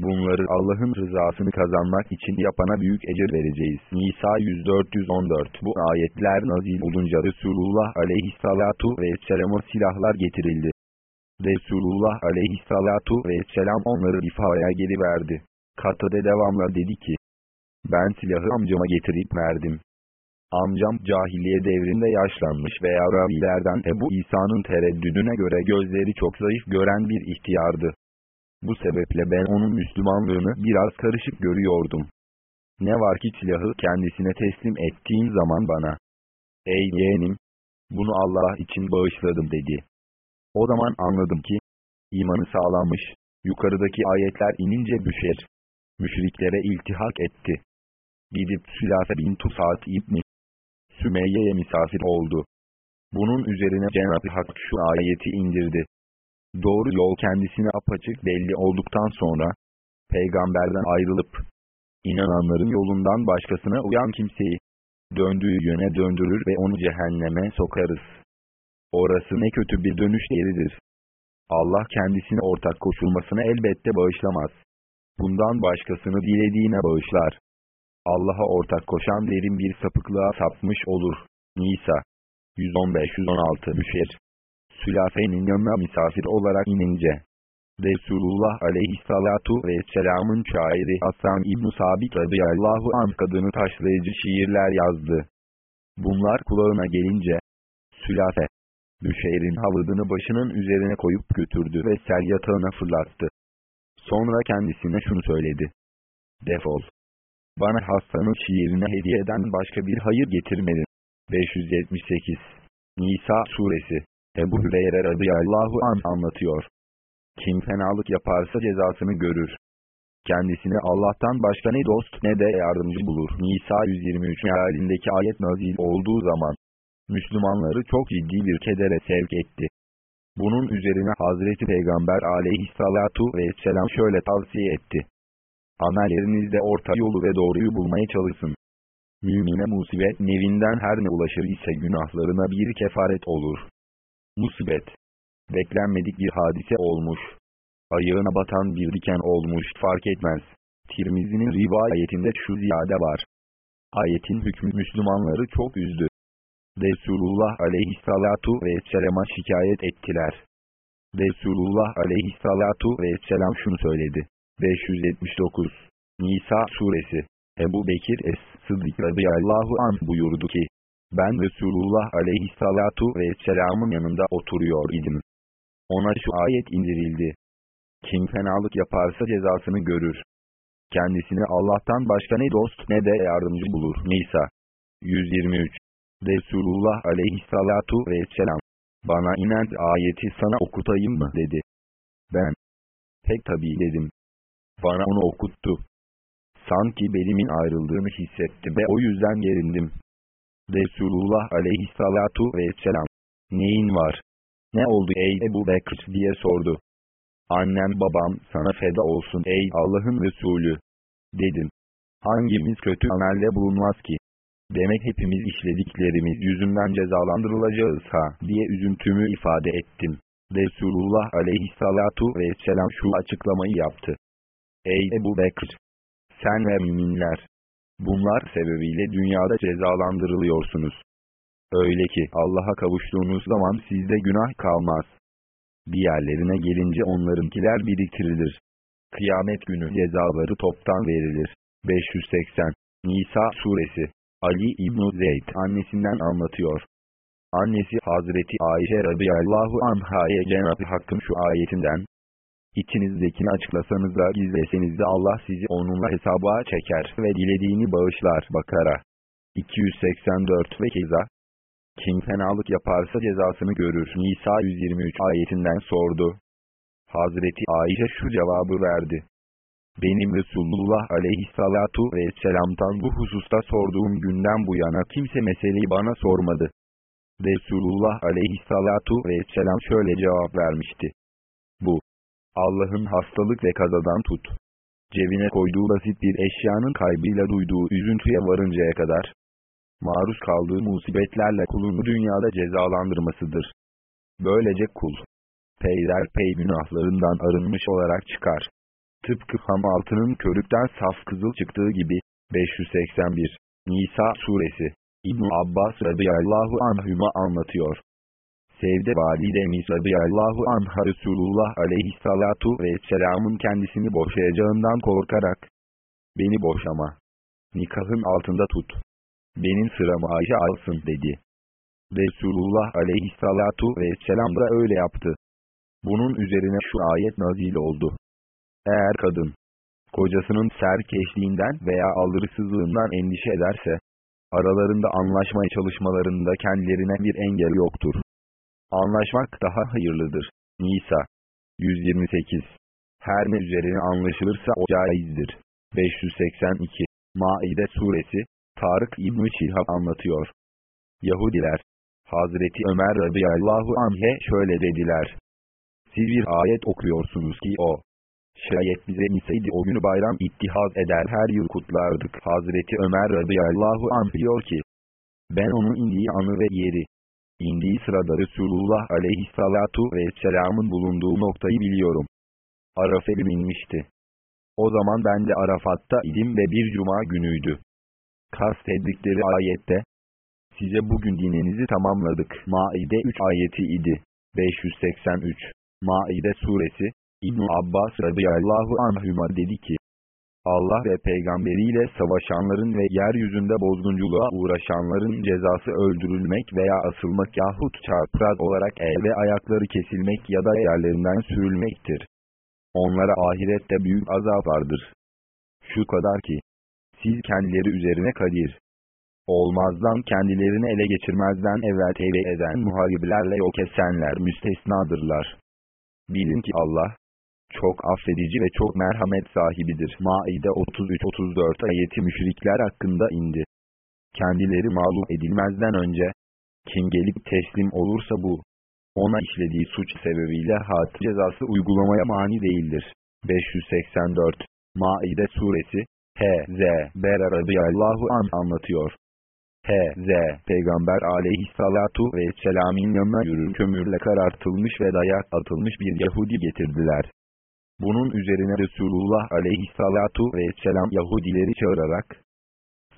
Bunları Allah'ın rızasını kazanmak için yapana büyük ecir vereceğiz. Nisa 104-114 Bu ayetler nazil olunca Resulullah aleyhissalatu vesselam'a silahlar getirildi. Resulullah aleyhissalatu vesselam onları rifaya geliverdi. Katade devamla dedi ki, ben silahı amcama getirip verdim. Amcam cahiliye devrinde yaşlanmış veya ravilerden Ebu İsa'nın tereddüdüne göre gözleri çok zayıf gören bir ihtiyardı. Bu sebeple ben onun Müslümanlığını biraz karışık görüyordum. Ne var ki silahı kendisine teslim ettiğin zaman bana, ey yeğenim, bunu Allah için bağışladım dedi. O zaman anladım ki, imanı sağlanmış, yukarıdaki ayetler inince düşer. Müşriklere iltihak etti. Gidip Sülafe bin Tusat İbni Sümeyye'ye misafir oldu. Bunun üzerine Cenab-ı Hak şu ayeti indirdi. Doğru yol kendisine apaçık belli olduktan sonra, peygamberden ayrılıp, inananların yolundan başkasına uyan kimseyi, döndüğü yöne döndürür ve onu cehenneme sokarız. Orası ne kötü bir dönüş yeridir. Allah kendisine ortak koşulmasını elbette bağışlamaz. Bundan başkasını dilediğine bağışlar. Allah'a ortak koşan derin bir sapıklığa sapmış olur. Nisa 115-116 Müşer Sülafe'nin yanına misafir olarak inince Resulullah aleyhissalatu vesselamın şairi Hasan İbn-i Sabit radıyallahu anh kadını taşlayıcı şiirler yazdı. Bunlar kulağına gelince Sülafe Müşer'in havudunu başının üzerine koyup götürdü ve sel yatağına fırlattı. Sonra kendisine şunu söyledi. Defol. Bana hastanın şiirine hediyeden başka bir hayır getirmedin. 578 Nisa Suresi Ebu Hüreyre radıyallahu an anlatıyor. Kim fenalık yaparsa cezasını görür. Kendisine Allah'tan başka ne dost ne de yardımcı bulur. Nisa 123 mealindeki ayet nazil olduğu zaman, Müslümanları çok ciddi bir kedere sevk etti. Bunun üzerine Hazreti Peygamber aleyhissalatu vesselam şöyle tavsiye etti. Amellerinizde orta yolu ve doğruyu bulmaya çalışın. Mümine musibet nevinden her ne ulaşır ise günahlarına bir kefaret olur. Musibet. Beklenmedik bir hadise olmuş. Ayağına batan bir diken olmuş fark etmez. Tirmizi'nin rivayetinde şu ziyade var. Ayetin hükmü Müslümanları çok üzdü. Resulullah aleyhissalatu vesselama şikayet ettiler. Resulullah aleyhissalatu vesselam şunu söyledi. 579 Nisa suresi Ebu Bekir Es-Sıddık radıyallahu anh buyurdu ki, ben Resulullah aleyhissalatu vesselamın yanında oturuyor idim. Ona şu ayet indirildi. Kim fenalık yaparsa cezasını görür. Kendisine Allah'tan başka ne dost ne de yardımcı bulur. Nisa 123 Resulullah aleyhissalatu vesselam bana inen ayeti sana okutayım mı dedi. Ben pek tabi dedim. Bana onu okuttu. Sanki belimin ayrıldığını hissettim ve o yüzden gerindim. Resulullah aleyhissalatu vesselam, neyin var? Ne oldu ey Ebu Bekir diye sordu. Annem babam sana feda olsun ey Allah'ın Resulü. Dedim. Hangimiz kötü amelde bulunmaz ki? Demek hepimiz işlediklerimiz yüzünden cezalandırılacağız ha diye üzüntümü ifade ettim. Resulullah aleyhissalatu vesselam şu açıklamayı yaptı. Ey Ebu Bekir! Sen ve müminler! Bunlar sebebiyle dünyada cezalandırılıyorsunuz. Öyle ki Allah'a kavuştuğunuz zaman sizde günah kalmaz. Diğerlerine gelince onlarınkiler biriktirilir. Kıyamet günü cezaları toptan verilir. 580 Nisa Suresi Ali İbn Zeyd annesinden anlatıyor. Annesi Hazreti Ayşe radıyallahu anhaya Cenab-ı Hakk'ın şu ayetinden, İçinizdekini açıklasanız da gizleseniz de Allah sizi onunla hesaba çeker ve dilediğini bağışlar. Bakara 284 ve Keza Kim fenalık yaparsa cezasını görür. Nisa 123 ayetinden sordu. Hazreti Ayşe şu cevabı verdi. Benim Resulullah aleyhissalatu vesselam'tan bu hususta sorduğum günden bu yana kimse meseleyi bana sormadı. Resulullah aleyhissalatu vesselam şöyle cevap vermişti. Bu, Allah'ın hastalık ve kazadan tut. Cebine koyduğu basit bir eşyanın kaybıyla duyduğu üzüntüye varıncaya kadar, maruz kaldığı musibetlerle kulunu dünyada cezalandırmasıdır. Böylece kul, peyderpey günahlarından arınmış olarak çıkar. Tıpkı ham altının körükten saf kızıl çıktığı gibi. 581 Nisa suresi İbn Abbas radıyallahu anhüma anlatıyor. Sevde validemiz radıyallahu anha Resulullah aleyhissalatu vesselamın kendisini boşayacağından korkarak beni boşama. Nikahın altında tut. Benim sıramı Ayşe alsın dedi. Resulullah aleyhissalatu vesselam da öyle yaptı. Bunun üzerine şu ayet nazil oldu. Eğer kadın, kocasının serkeşliğinden veya aldırısızlığından endişe ederse, aralarında anlaşmaya çalışmalarında kendilerine bir engel yoktur. Anlaşmak daha hayırlıdır. Nisa 128 Her ne üzerine anlaşılırsa o caizdir. 582 Maide suresi Tarık İbn-i Şihab anlatıyor. Yahudiler Hazreti Ömer radıyallahu anh'e şöyle dediler. Siz bir ayet okuyorsunuz ki o, Şayet bize inseydi o günü bayram ittihaz eder her yıl kutlardık. Hazreti Ömer radıyallahu anh diyor ki, ben onun indiği anı ve yeri, indiği sırada Resulullah aleyhissalatu vesselamın bulunduğu noktayı biliyorum. Araf'e binmişti. O zaman ben de Arafat'ta idim ve bir cuma günüydü. Kastedikleri ayette, size bugün dininizi tamamladık. Maide 3 ayeti idi. 583 Maide suresi İbn Abbas radıyallahu anhüma dedi ki, Allah ve peygamberiyle savaşanların ve yeryüzünde bozgunculuğa uğraşanların cezası öldürülmek veya asılmak yahut çarpraz olarak el ve ayakları kesilmek ya da yerlerinden sürülmektir. Onlara ahirette büyük azap vardır. Şu kadar ki, siz kendileri üzerine kadir. Olmazdan kendilerini ele geçirmezden evvel tevbe eden muhariblerle yok esenler müstesnadırlar. Bilin ki Allah, çok affedici ve çok merhamet sahibidir. Maide 33-34 ayeti müşrikler hakkında indi. Kendileri mağlup edilmezden önce, kim gelip teslim olursa bu, ona işlediği suç sebebiyle had cezası uygulamaya mani değildir. 584 Maide suresi H.Z. Bera radıyallahu an anlatıyor. H.Z. Peygamber aleyhissalatu vesselam'in yanına yürür kömürle karartılmış ve dayak atılmış bir Yahudi getirdiler. Bunun üzerine Resulullah aleyhissalatu vesselam Yahudileri çağırarak,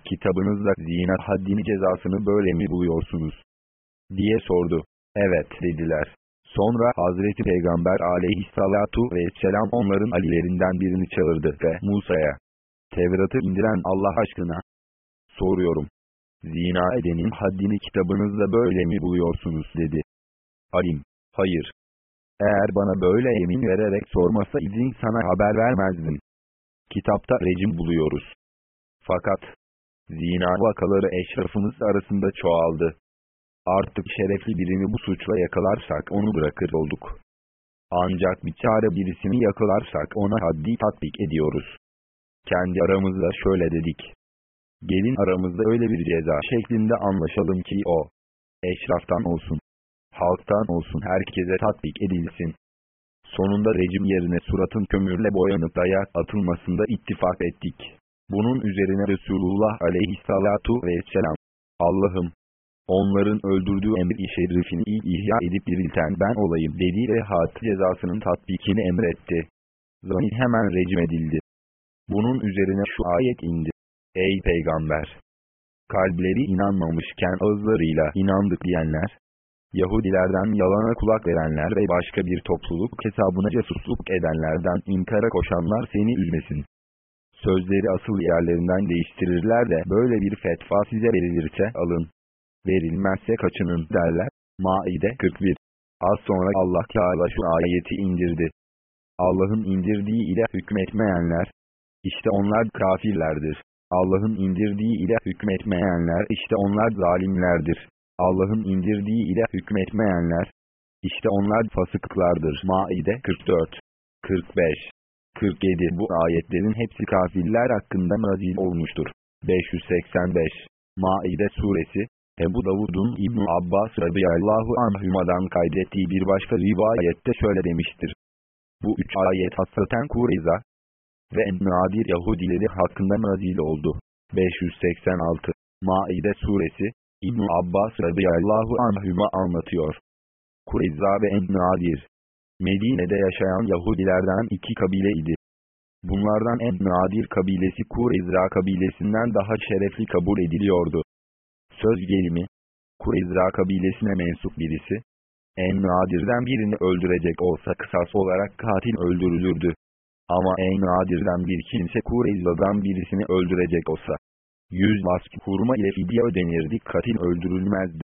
kitabınızda zina haddini cezasını böyle mi buluyorsunuz? diye sordu. Evet dediler. Sonra Hazreti Peygamber aleyhissalatu vesselam onların alilerinden birini çağırdı ve Musa'ya, Tevrat'ı indiren Allah aşkına, soruyorum. Zina edenin haddini kitabınızda böyle mi buluyorsunuz dedi. Alim, hayır, eğer bana böyle yemin vererek sormasa izin sana haber vermezdim. Kitapta rejim buluyoruz. Fakat, zina vakaları eşrafımız arasında çoğaldı. Artık şerefli birini bu suçla yakalarsak onu bırakır olduk. Ancak bir çare birisini yakalarsak ona haddi tatbik ediyoruz. Kendi aramızda şöyle dedik. Gelin aramızda öyle bir ceza şeklinde anlaşalım ki o, eşraftan olsun halktan olsun herkese tatbik edilsin. Sonunda rejim yerine suratın kömürle boyanıp dayak atılmasında ittifak ettik. Bunun üzerine Resulullah aleyhissalatu vesselam, Allah'ım, onların öldürdüğü emri şerifini ilk ihya edip dirilten ben olayım dedi ve hat cezasının tatbikini emretti. Zani hemen rejim edildi. Bunun üzerine şu ayet indi. Ey peygamber! Kalpleri inanmamışken ağızlarıyla inandık diyenler, Yahudilerden yalana kulak verenler ve başka bir topluluk hesabına casusluk edenlerden inkara koşanlar seni üzmesin. Sözleri asıl yerlerinden değiştirirler de böyle bir fetva size verilirse alın. Verilmezse kaçının derler. Maide 41 Az sonra Allah Teala şu ayeti indirdi. Allah'ın indirdiği ile hükmetmeyenler, işte onlar kafirlerdir. Allah'ın indirdiği ile hükmetmeyenler işte onlar zalimlerdir. Allah'ın indirdiği ile hükmetmeyenler, işte onlar fasıklardır. Maide 44, 45, 47 Bu ayetlerin hepsi kafirler hakkında nazil olmuştur. 585 Maide suresi Ebu Davud'un İbn Abbas radıyallahu anhümadan kaydettiği bir başka rivayette şöyle demiştir. Bu üç ayet hasaten Kureyza ve Nadir Yahudileri hakkında nazil oldu. 586 Maide suresi İbn Abbas radıyallahu anhüma anlatıyor. Kureyza ve En-Nadir. Medine'de yaşayan Yahudilerden iki kabile idi. Bunlardan en nadir kabilesi Kureyzra kabilesinden daha şerefli kabul ediliyordu. Söz gelimi, Kureyzra kabilesine mensup birisi, en nadirden birini öldürecek olsa kısas olarak katil öldürülürdü. Ama en nadirden bir kimse Kureyza'dan birisini öldürecek olsa, yüz vask hurma ile fidye ödenirdi katil öldürülmezdi.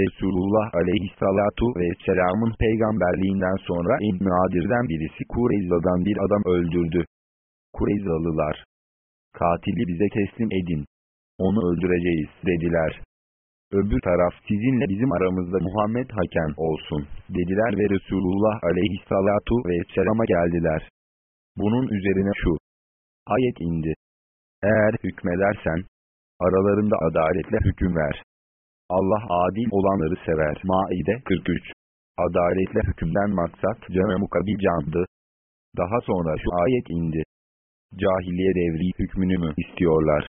Resulullah aleyhissalatu vesselamın peygamberliğinden sonra İbn Nadir'den birisi Kureyza'dan bir adam öldürdü. Kureyzalılar, katili bize teslim edin. Onu öldüreceğiz dediler. Öbür taraf sizinle bizim aramızda Muhammed hakem olsun dediler ve Resulullah aleyhissalatu vesselama geldiler. Bunun üzerine şu ayet indi. Eğer hükmedersen, aralarında adaletle hüküm ver. Allah adil olanları sever. Maide 43 Adaletle hükümden maksat canı mukabil candı. Daha sonra şu ayet indi. Cahiliye devri hükmünü mü istiyorlar?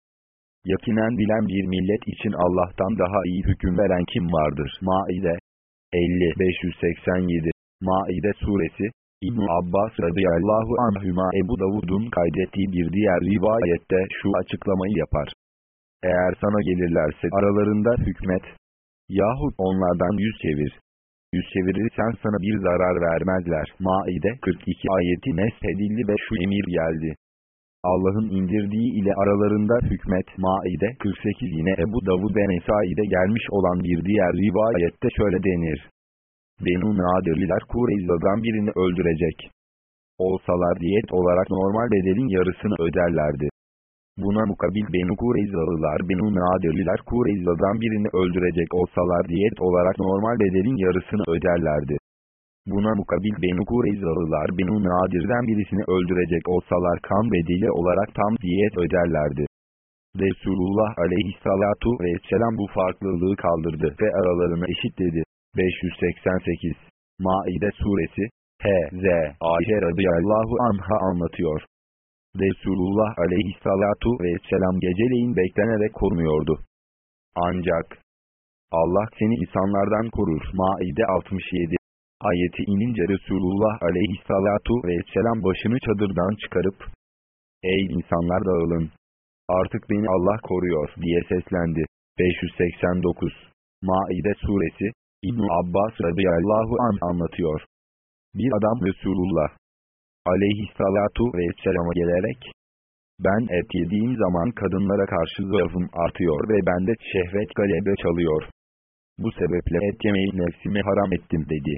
Yakinen bilen bir millet için Allah'tan daha iyi hüküm veren kim vardır? Maide 50 587 Maide suresi İbn Abbas radıyallahu anhüma Ebu Davud'un kaydettiği bir diğer rivayette şu açıklamayı yapar. Eğer sana gelirlerse aralarında hükmet. Yahut onlardan yüz çevir. Yüz çevirirsen sana bir zarar vermezler. Maide 42 ayeti neshedildi ve şu emir geldi. Allah'ın indirdiği ile aralarında hükmet. Maide 48 yine Ebu Davud ve Nesai'de gelmiş olan bir diğer rivayette şöyle denir. Benu Nadirliler Kureyza'dan birini öldürecek. Olsalar diyet olarak normal bedelin yarısını öderlerdi. Buna mukabil Benu Kureyzalılar Benu Nadirliler Kureyza'dan birini öldürecek olsalar diyet olarak normal bedelin yarısını öderlerdi. Buna mukabil Benu Kureyzalılar Benu Nadir'den birisini öldürecek olsalar kan bedeli olarak tam diyet öderlerdi. Resulullah aleyhissalatu vesselam bu farklılığı kaldırdı ve aralarını eşitledi. 588 Maide suresi H.Z. Ayşe radıyallahu anha anlatıyor. Resulullah aleyhissalatu vesselam geceleyin beklenerek korunuyordu. Ancak Allah seni insanlardan korur. Maide 67 Ayeti inince Resulullah aleyhissalatu vesselam başını çadırdan çıkarıp Ey insanlar dağılın! Artık beni Allah koruyor diye seslendi. 589 Maide suresi İbn Abbas radıyallahu an anlatıyor. Bir adam Resulullah aleyhissalatu vesselama gelerek, ben et yediğim zaman kadınlara karşı zaafım artıyor ve bende şehvet galebe çalıyor. Bu sebeple et yemeyi nefsime haram ettim dedi.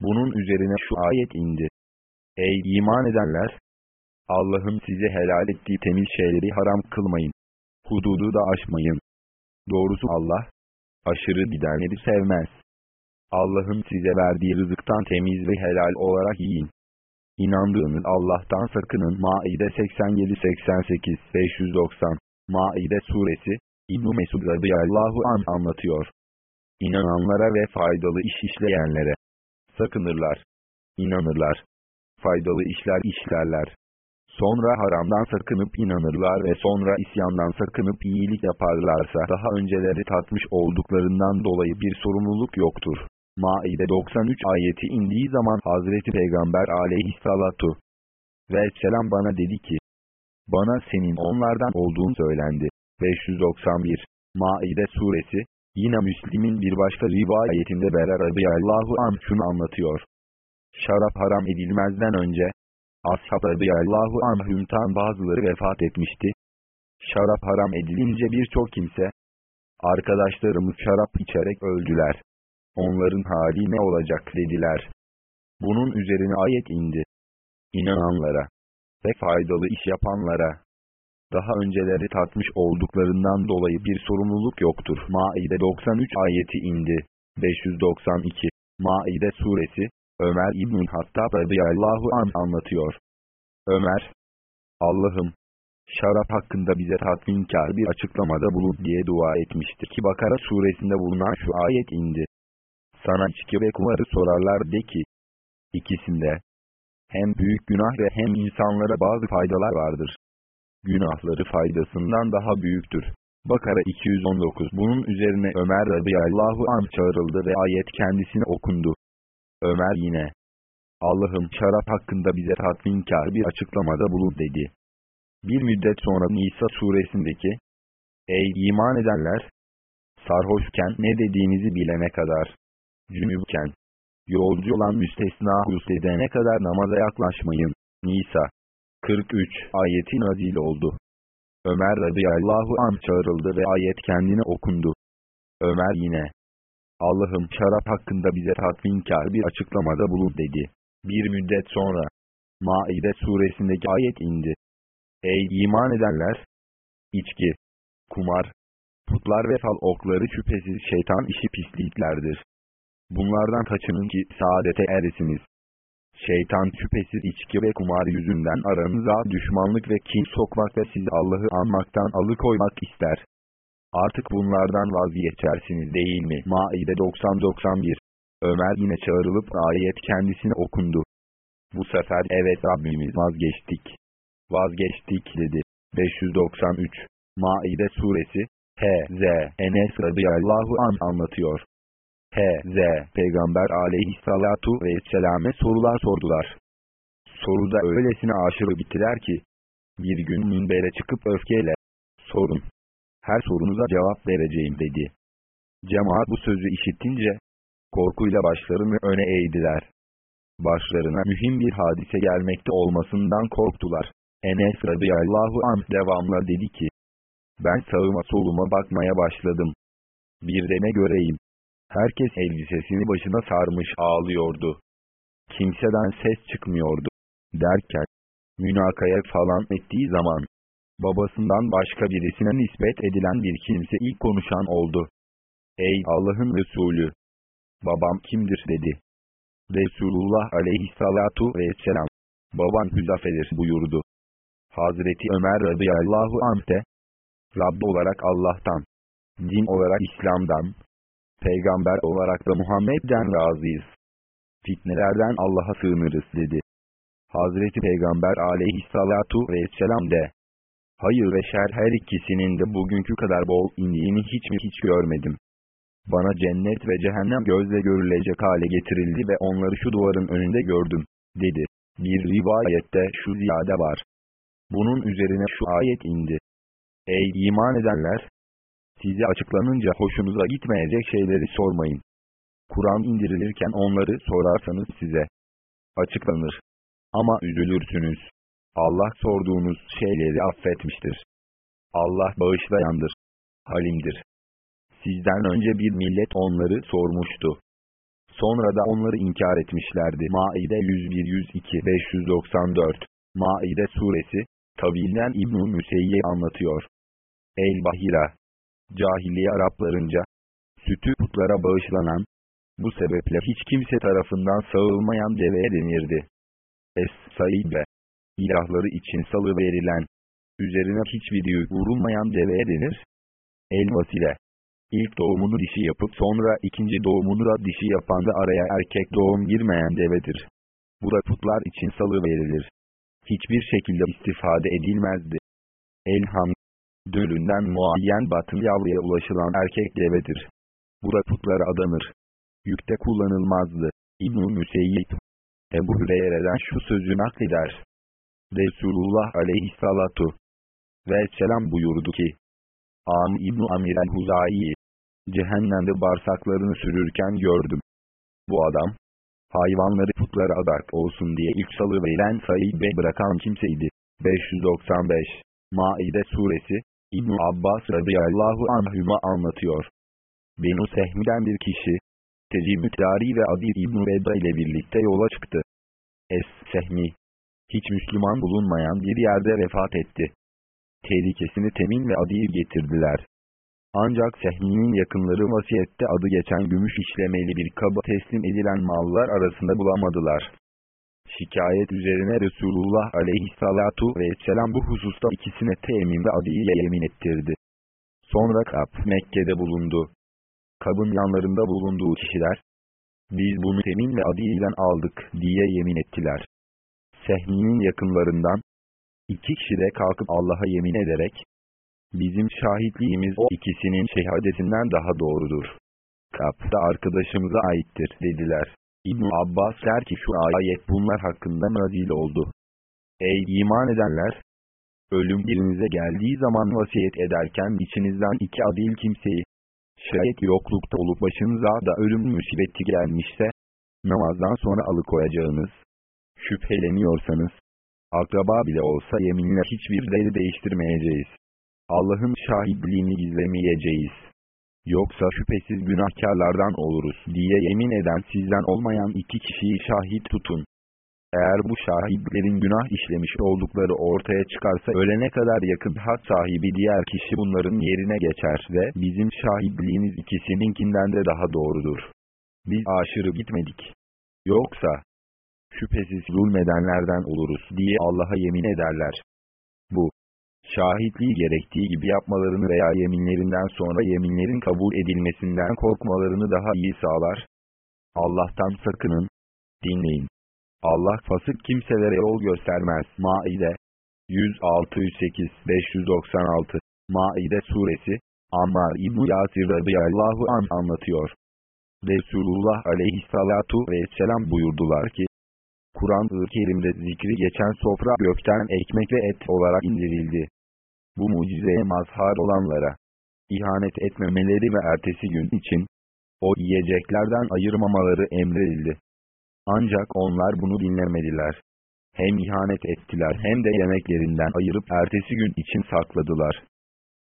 Bunun üzerine şu ayet indi. Ey iman edenler! Allah'ın size helal ettiği temiz şeyleri haram kılmayın. Hududu da aşmayın. Doğrusu Allah, aşırı gidenleri sevmez. Allah'ın size verdiği rızıktan temiz ve helal olarak yiyin. İnandığınız Allah'tan sakının Maide 87-88 590 Maide suresi İbn-i Mesud radıyallahu an anlatıyor. İnananlara ve faydalı iş işleyenlere sakınırlar. İnanırlar. Faydalı işler işlerler. Sonra haramdan sakınıp inanırlar ve sonra isyandan sakınıp iyilik yaparlarsa daha önceleri tatmış olduklarından dolayı bir sorumluluk yoktur. Maide 93 ayeti indiği zaman Hazreti Peygamber aleyhissalatu vesselam bana dedi ki, bana senin onlardan olduğun söylendi. 591 Maide suresi, yine Müslim'in bir başka rivayetinde Berer radıyallahu anh şunu anlatıyor. Şarap haram edilmezden önce, Ashab radıyallahu anhümtan bazıları vefat etmişti. Şarap haram edilince birçok kimse, arkadaşlarımız şarap içerek öldüler. Onların hali ne olacak dediler. Bunun üzerine ayet indi. İnananlara ve faydalı iş yapanlara, daha önceleri tatmış olduklarından dolayı bir sorumluluk yoktur. Maide 93 ayeti indi. 592 Maide suresi Ömer İbn-i Hattab radıyallahu an anlatıyor. Ömer, Allah'ım, şarap hakkında bize tatminkar bir açıklamada bulun diye dua etmiştir ki Bakara suresinde bulunan şu ayet indi. Sana içki ve kumarı sorarlar de ki, ikisinde hem büyük günah ve hem insanlara bazı faydalar vardır. Günahları faydasından daha büyüktür. Bakara 219 Bunun üzerine Ömer radıyallahu anh çağrıldı ve ayet kendisine okundu. Ömer yine, Allah'ım şarap hakkında bize tatminkar bir açıklamada bulun dedi. Bir müddet sonra Nisa suresindeki Ey iman edenler! Sarhoşken ne dediğinizi bilene kadar, cünübken, yolcu olan müstesna husledene kadar namaza yaklaşmayın. Nisa 43 ayeti nazil oldu. Ömer radıyallahu anh çağrıldı ve ayet kendine okundu. Ömer yine, Allah'ım şarap hakkında bize tatminkar bir açıklamada bulun dedi. Bir müddet sonra, Maide suresindeki ayet indi. Ey iman edenler! İçki, kumar, putlar ve fal okları şüphesiz şeytan işi pisliklerdir. Bunlardan kaçının ki saadete eresiniz. Şeytan şüphesiz içki ve kumar yüzünden aranıza düşmanlık ve kin sokmak ve sizi Allah'ı anmaktan alıkoymak ister. Artık bunlardan vazgeçersiniz değil mi? Maide 90-91 Ömer yine çağrılıp ayet kendisine okundu. Bu sefer evet Rabbimiz vazgeçtik. Vazgeçtik dedi. 593 Maide suresi H.Z. Enes radıyallahu an anlatıyor. H.Z. Peygamber aleyhissalatu vesselame sorular sordular. Soruda öylesine aşırı bittiler ki, bir gün minbere çıkıp öfkeyle, sorun, her sorunuza cevap vereceğim dedi. Cemaat bu sözü işittince, korkuyla başlarını öne eğdiler. Başlarına mühim bir hadise gelmekte olmasından korktular. Enes radıyallahu anh devamla dedi ki, ben sağıma soluma bakmaya başladım. Bir de ne göreyim. Herkes elbisesini başına sarmış ağlıyordu. Kimseden ses çıkmıyordu. Derken, münakaya falan ettiği zaman, babasından başka birisine nispet edilen bir kimse ilk konuşan oldu. Ey Allah'ın Resulü! Babam kimdir dedi. Resulullah aleyhissalatu vesselam. Baban Hüzafe'dir buyurdu. Hazreti Ömer radıyallahu anh de, Rabbi olarak Allah'tan, din olarak İslam'dan, peygamber olarak da Muhammed'den razıyız. Fitnelerden Allah'a sığınırız dedi. Hazreti Peygamber aleyhissalatu vesselam de, hayır ve şer her ikisinin de bugünkü kadar bol indiğini hiç mi hiç görmedim. Bana cennet ve cehennem gözle görülecek hale getirildi ve onları şu duvarın önünde gördüm, dedi. Bir rivayette şu ziyade var. Bunun üzerine şu ayet indi. Ey iman edenler! Size açıklanınca hoşunuza gitmeyecek şeyleri sormayın. Kur'an indirilirken onları sorarsanız size açıklanır. Ama üzülürsünüz. Allah sorduğunuz şeyleri affetmiştir. Allah bağışlayandır. Halimdir. Sizden önce bir millet onları sormuştu. Sonra da onları inkar etmişlerdi. Maide 101-102-594 Maide suresi, Tabilden İbn-i anlatıyor. El-Bahira, cahiliye Araplarınca, sütü putlara bağışlanan, bu sebeple hiç kimse tarafından sağılmayan deveye denirdi. Es-Saibe, ilahları için salı verilen, üzerine hiçbir yük vurulmayan deveye denir. El-Vasile, ilk doğumunu dişi yapıp sonra ikinci doğumunu da dişi yapan da araya erkek doğum girmeyen devedir. Bu da putlar için salı verilir. Hiçbir şekilde istifade edilmezdi. Elham, dölünden muayyen batın yavruya ulaşılan erkek devedir. Bu da putlara adanır. Yükte kullanılmazdı. İbn-i Müseyyip, Ebu Hüreyre'den şu sözü nakleder. Resulullah aleyhissalatu vesselam buyurdu ki, Am İbn-i Amir el-Huzayi, cehennemde bağırsaklarını sürürken gördüm. Bu adam, hayvanları putlara adak olsun diye ilk salı verilen sahibe bırakan kimseydi. 595 Maide suresi İbn Abbas radıyallahu anhüma anlatıyor. Benu Sehmi'den bir kişi, Tecimütari ve Adir İbn Veda ile birlikte yola çıktı. Es-Sehmi, hiç Müslüman bulunmayan bir yerde vefat etti. Tehlikesini Temin ve Adir getirdiler. Ancak Sehmi'nin yakınları vasiyette adı geçen gümüş işlemeli bir kaba teslim edilen mallar arasında bulamadılar. Şikayet üzerine Resulullah aleyhissalatu vesselam bu hususta ikisine temin ve adiyle yemin ettirdi. Sonra Kab Mekke'de bulundu. Kabın yanlarında bulunduğu kişiler, biz bunu temin ve adiyden aldık diye yemin ettiler. Sehmi'nin yakınlarından, iki kişi de kalkıp Allah'a yemin ederek, bizim şahitliğimiz o ikisinin şehadetinden daha doğrudur. Kap da arkadaşımıza aittir dediler. İbn Abbas der ki şu ayet bunlar hakkında nazil oldu. Ey iman edenler! Ölüm birinize geldiği zaman vasiyet ederken içinizden iki adil kimseyi, şayet yoklukta olup başınıza da ölüm musibeti gelmişse, namazdan sonra alıkoyacağınız, şüpheleniyorsanız, akraba bile olsa yeminle hiçbirleri değiştirmeyeceğiz. Allah'ın şahitliğini gizlemeyeceğiz. Yoksa şüphesiz günahkarlardan oluruz diye yemin eden sizden olmayan iki kişiyi şahit tutun. Eğer bu şahitlerin günah işlemiş oldukları ortaya çıkarsa ölene kadar yakın hak sahibi diğer kişi bunların yerine geçer ve bizim şahitliğimiz ikisininkinden de daha doğrudur. Biz aşırı gitmedik. Yoksa, şüphesiz zulmedenlerden oluruz diye Allah'a yemin ederler. Şahitliği gerektiği gibi yapmalarını veya yeminlerinden sonra yeminlerin kabul edilmesinden korkmalarını daha iyi sağlar. Allah'tan sakının, dinleyin. Allah fasık kimselere yol göstermez. Maide 106-108 596 Maide suresi Ammar İbn-i Yasir radıyallahu an anlatıyor. Resulullah aleyhissalatu vesselam buyurdular ki, Kur'an-ı Kerim'de zikri geçen sofra gökten ekmek ve et olarak indirildi. Bu mucizeye mazhar olanlara, ihanet etmemeleri ve ertesi gün için, o yiyeceklerden ayırmamaları emredildi. Ancak onlar bunu dinlemediler. Hem ihanet ettiler hem de yemeklerinden ayırıp ertesi gün için sakladılar.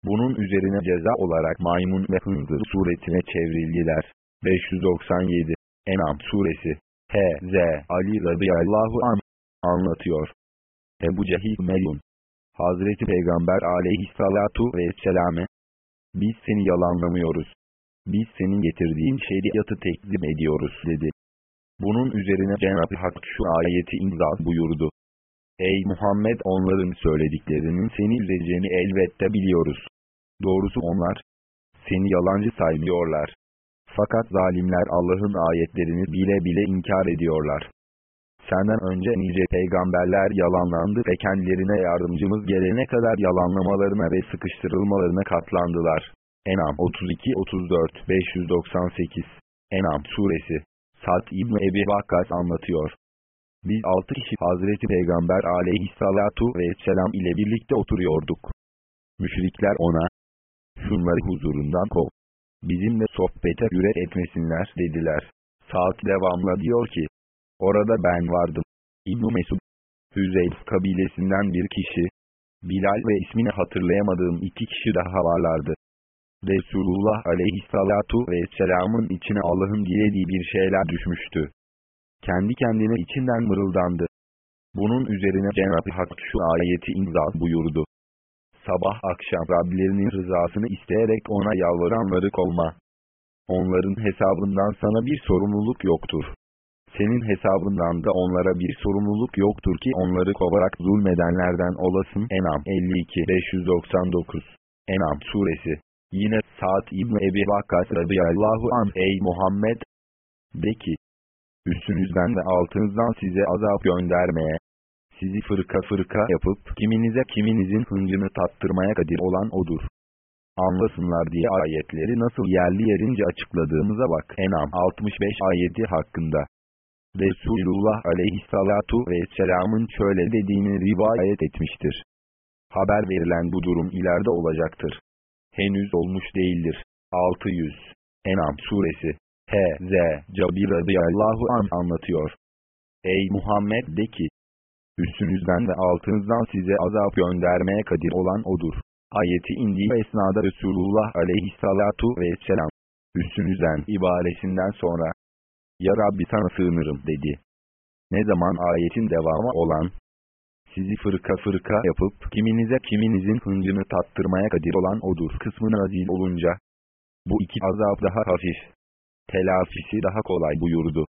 Bunun üzerine ceza olarak maymun ve hınzır suretine çevrildiler. 597 Enam suresi H.Z. Ali radıyallahu an anlatıyor. Ebu Cehil Melun Hazreti Peygamber aleyhissalatu vesselame Biz seni yalanlamıyoruz. Biz senin getirdiğin şeriatı tekzip ediyoruz dedi. Bunun üzerine Cenab-ı Hak şu ayeti imza buyurdu. Ey Muhammed onların söylediklerinin seni üzeceğini elbette biliyoruz. Doğrusu onlar, seni yalancı saymıyorlar. Fakat zalimler Allah'ın ayetlerini bile bile inkar ediyorlar. Senden önce nice peygamberler yalanlandı ve kendilerine yardımcımız gelene kadar yalanlamalarına ve sıkıştırılmalarına katlandılar. Enam 32-34 598 Enam suresi Sad İbni Ebi Vakkas anlatıyor. Biz altı kişi Hazreti Peygamber aleyhissalatu vesselam ile birlikte oturuyorduk. Müşrikler ona, şunları huzurundan kov. Bizimle sohbete cüret etmesinler dediler. Saat devamla diyor ki, orada ben vardım. İbn-i Mesud, Hüzeyf kabilesinden bir kişi, Bilal ve ismini hatırlayamadığım iki kişi daha varlardı. Resulullah aleyhissalatu vesselamın içine Allah'ın dilediği bir şeyler düşmüştü. Kendi kendine içinden mırıldandı. Bunun üzerine Cenab-ı Hak şu ayeti imza buyurdu. Sabah akşam Rablerinin rızasını isteyerek ona yalvaranları kovma. Onların hesabından sana bir sorumluluk yoktur. Senin hesabından da onlara bir sorumluluk yoktur ki onları kovarak zulmedenlerden olasın. Enam 52 599 Enam suresi Yine Sa'd İbni Ebi Vakkas radıyallahu an ey Muhammed! De ki, üstünüzden ve altınızdan size azap göndermeye, sizi fırka fırka yapıp kiminize kiminizin hıncını tattırmaya kadir olan odur. Anlasınlar diye ayetleri nasıl yerli yerince açıkladığımıza bak. Enam 65 ayeti hakkında. Resulullah aleyhissalatu vesselamın şöyle dediğini rivayet etmiştir. Haber verilen bu durum ileride olacaktır henüz olmuş değildir. 600 Enam suresi H.Z. Cabir radıyallahu an anlatıyor. Ey Muhammed de ki, üstünüzden ve altınızdan size azap göndermeye kadir olan odur. Ayeti indiği esnada Resulullah aleyhissalatu vesselam, üstünüzden ibaresinden sonra, Ya Rabbi sana sığınırım dedi. Ne zaman ayetin devamı olan, sizi fırka fırka yapıp kiminize kiminizin hıncını tattırmaya kadir olan odur kısmı nazil olunca, bu iki azap daha hafif, telafisi daha kolay buyurdu.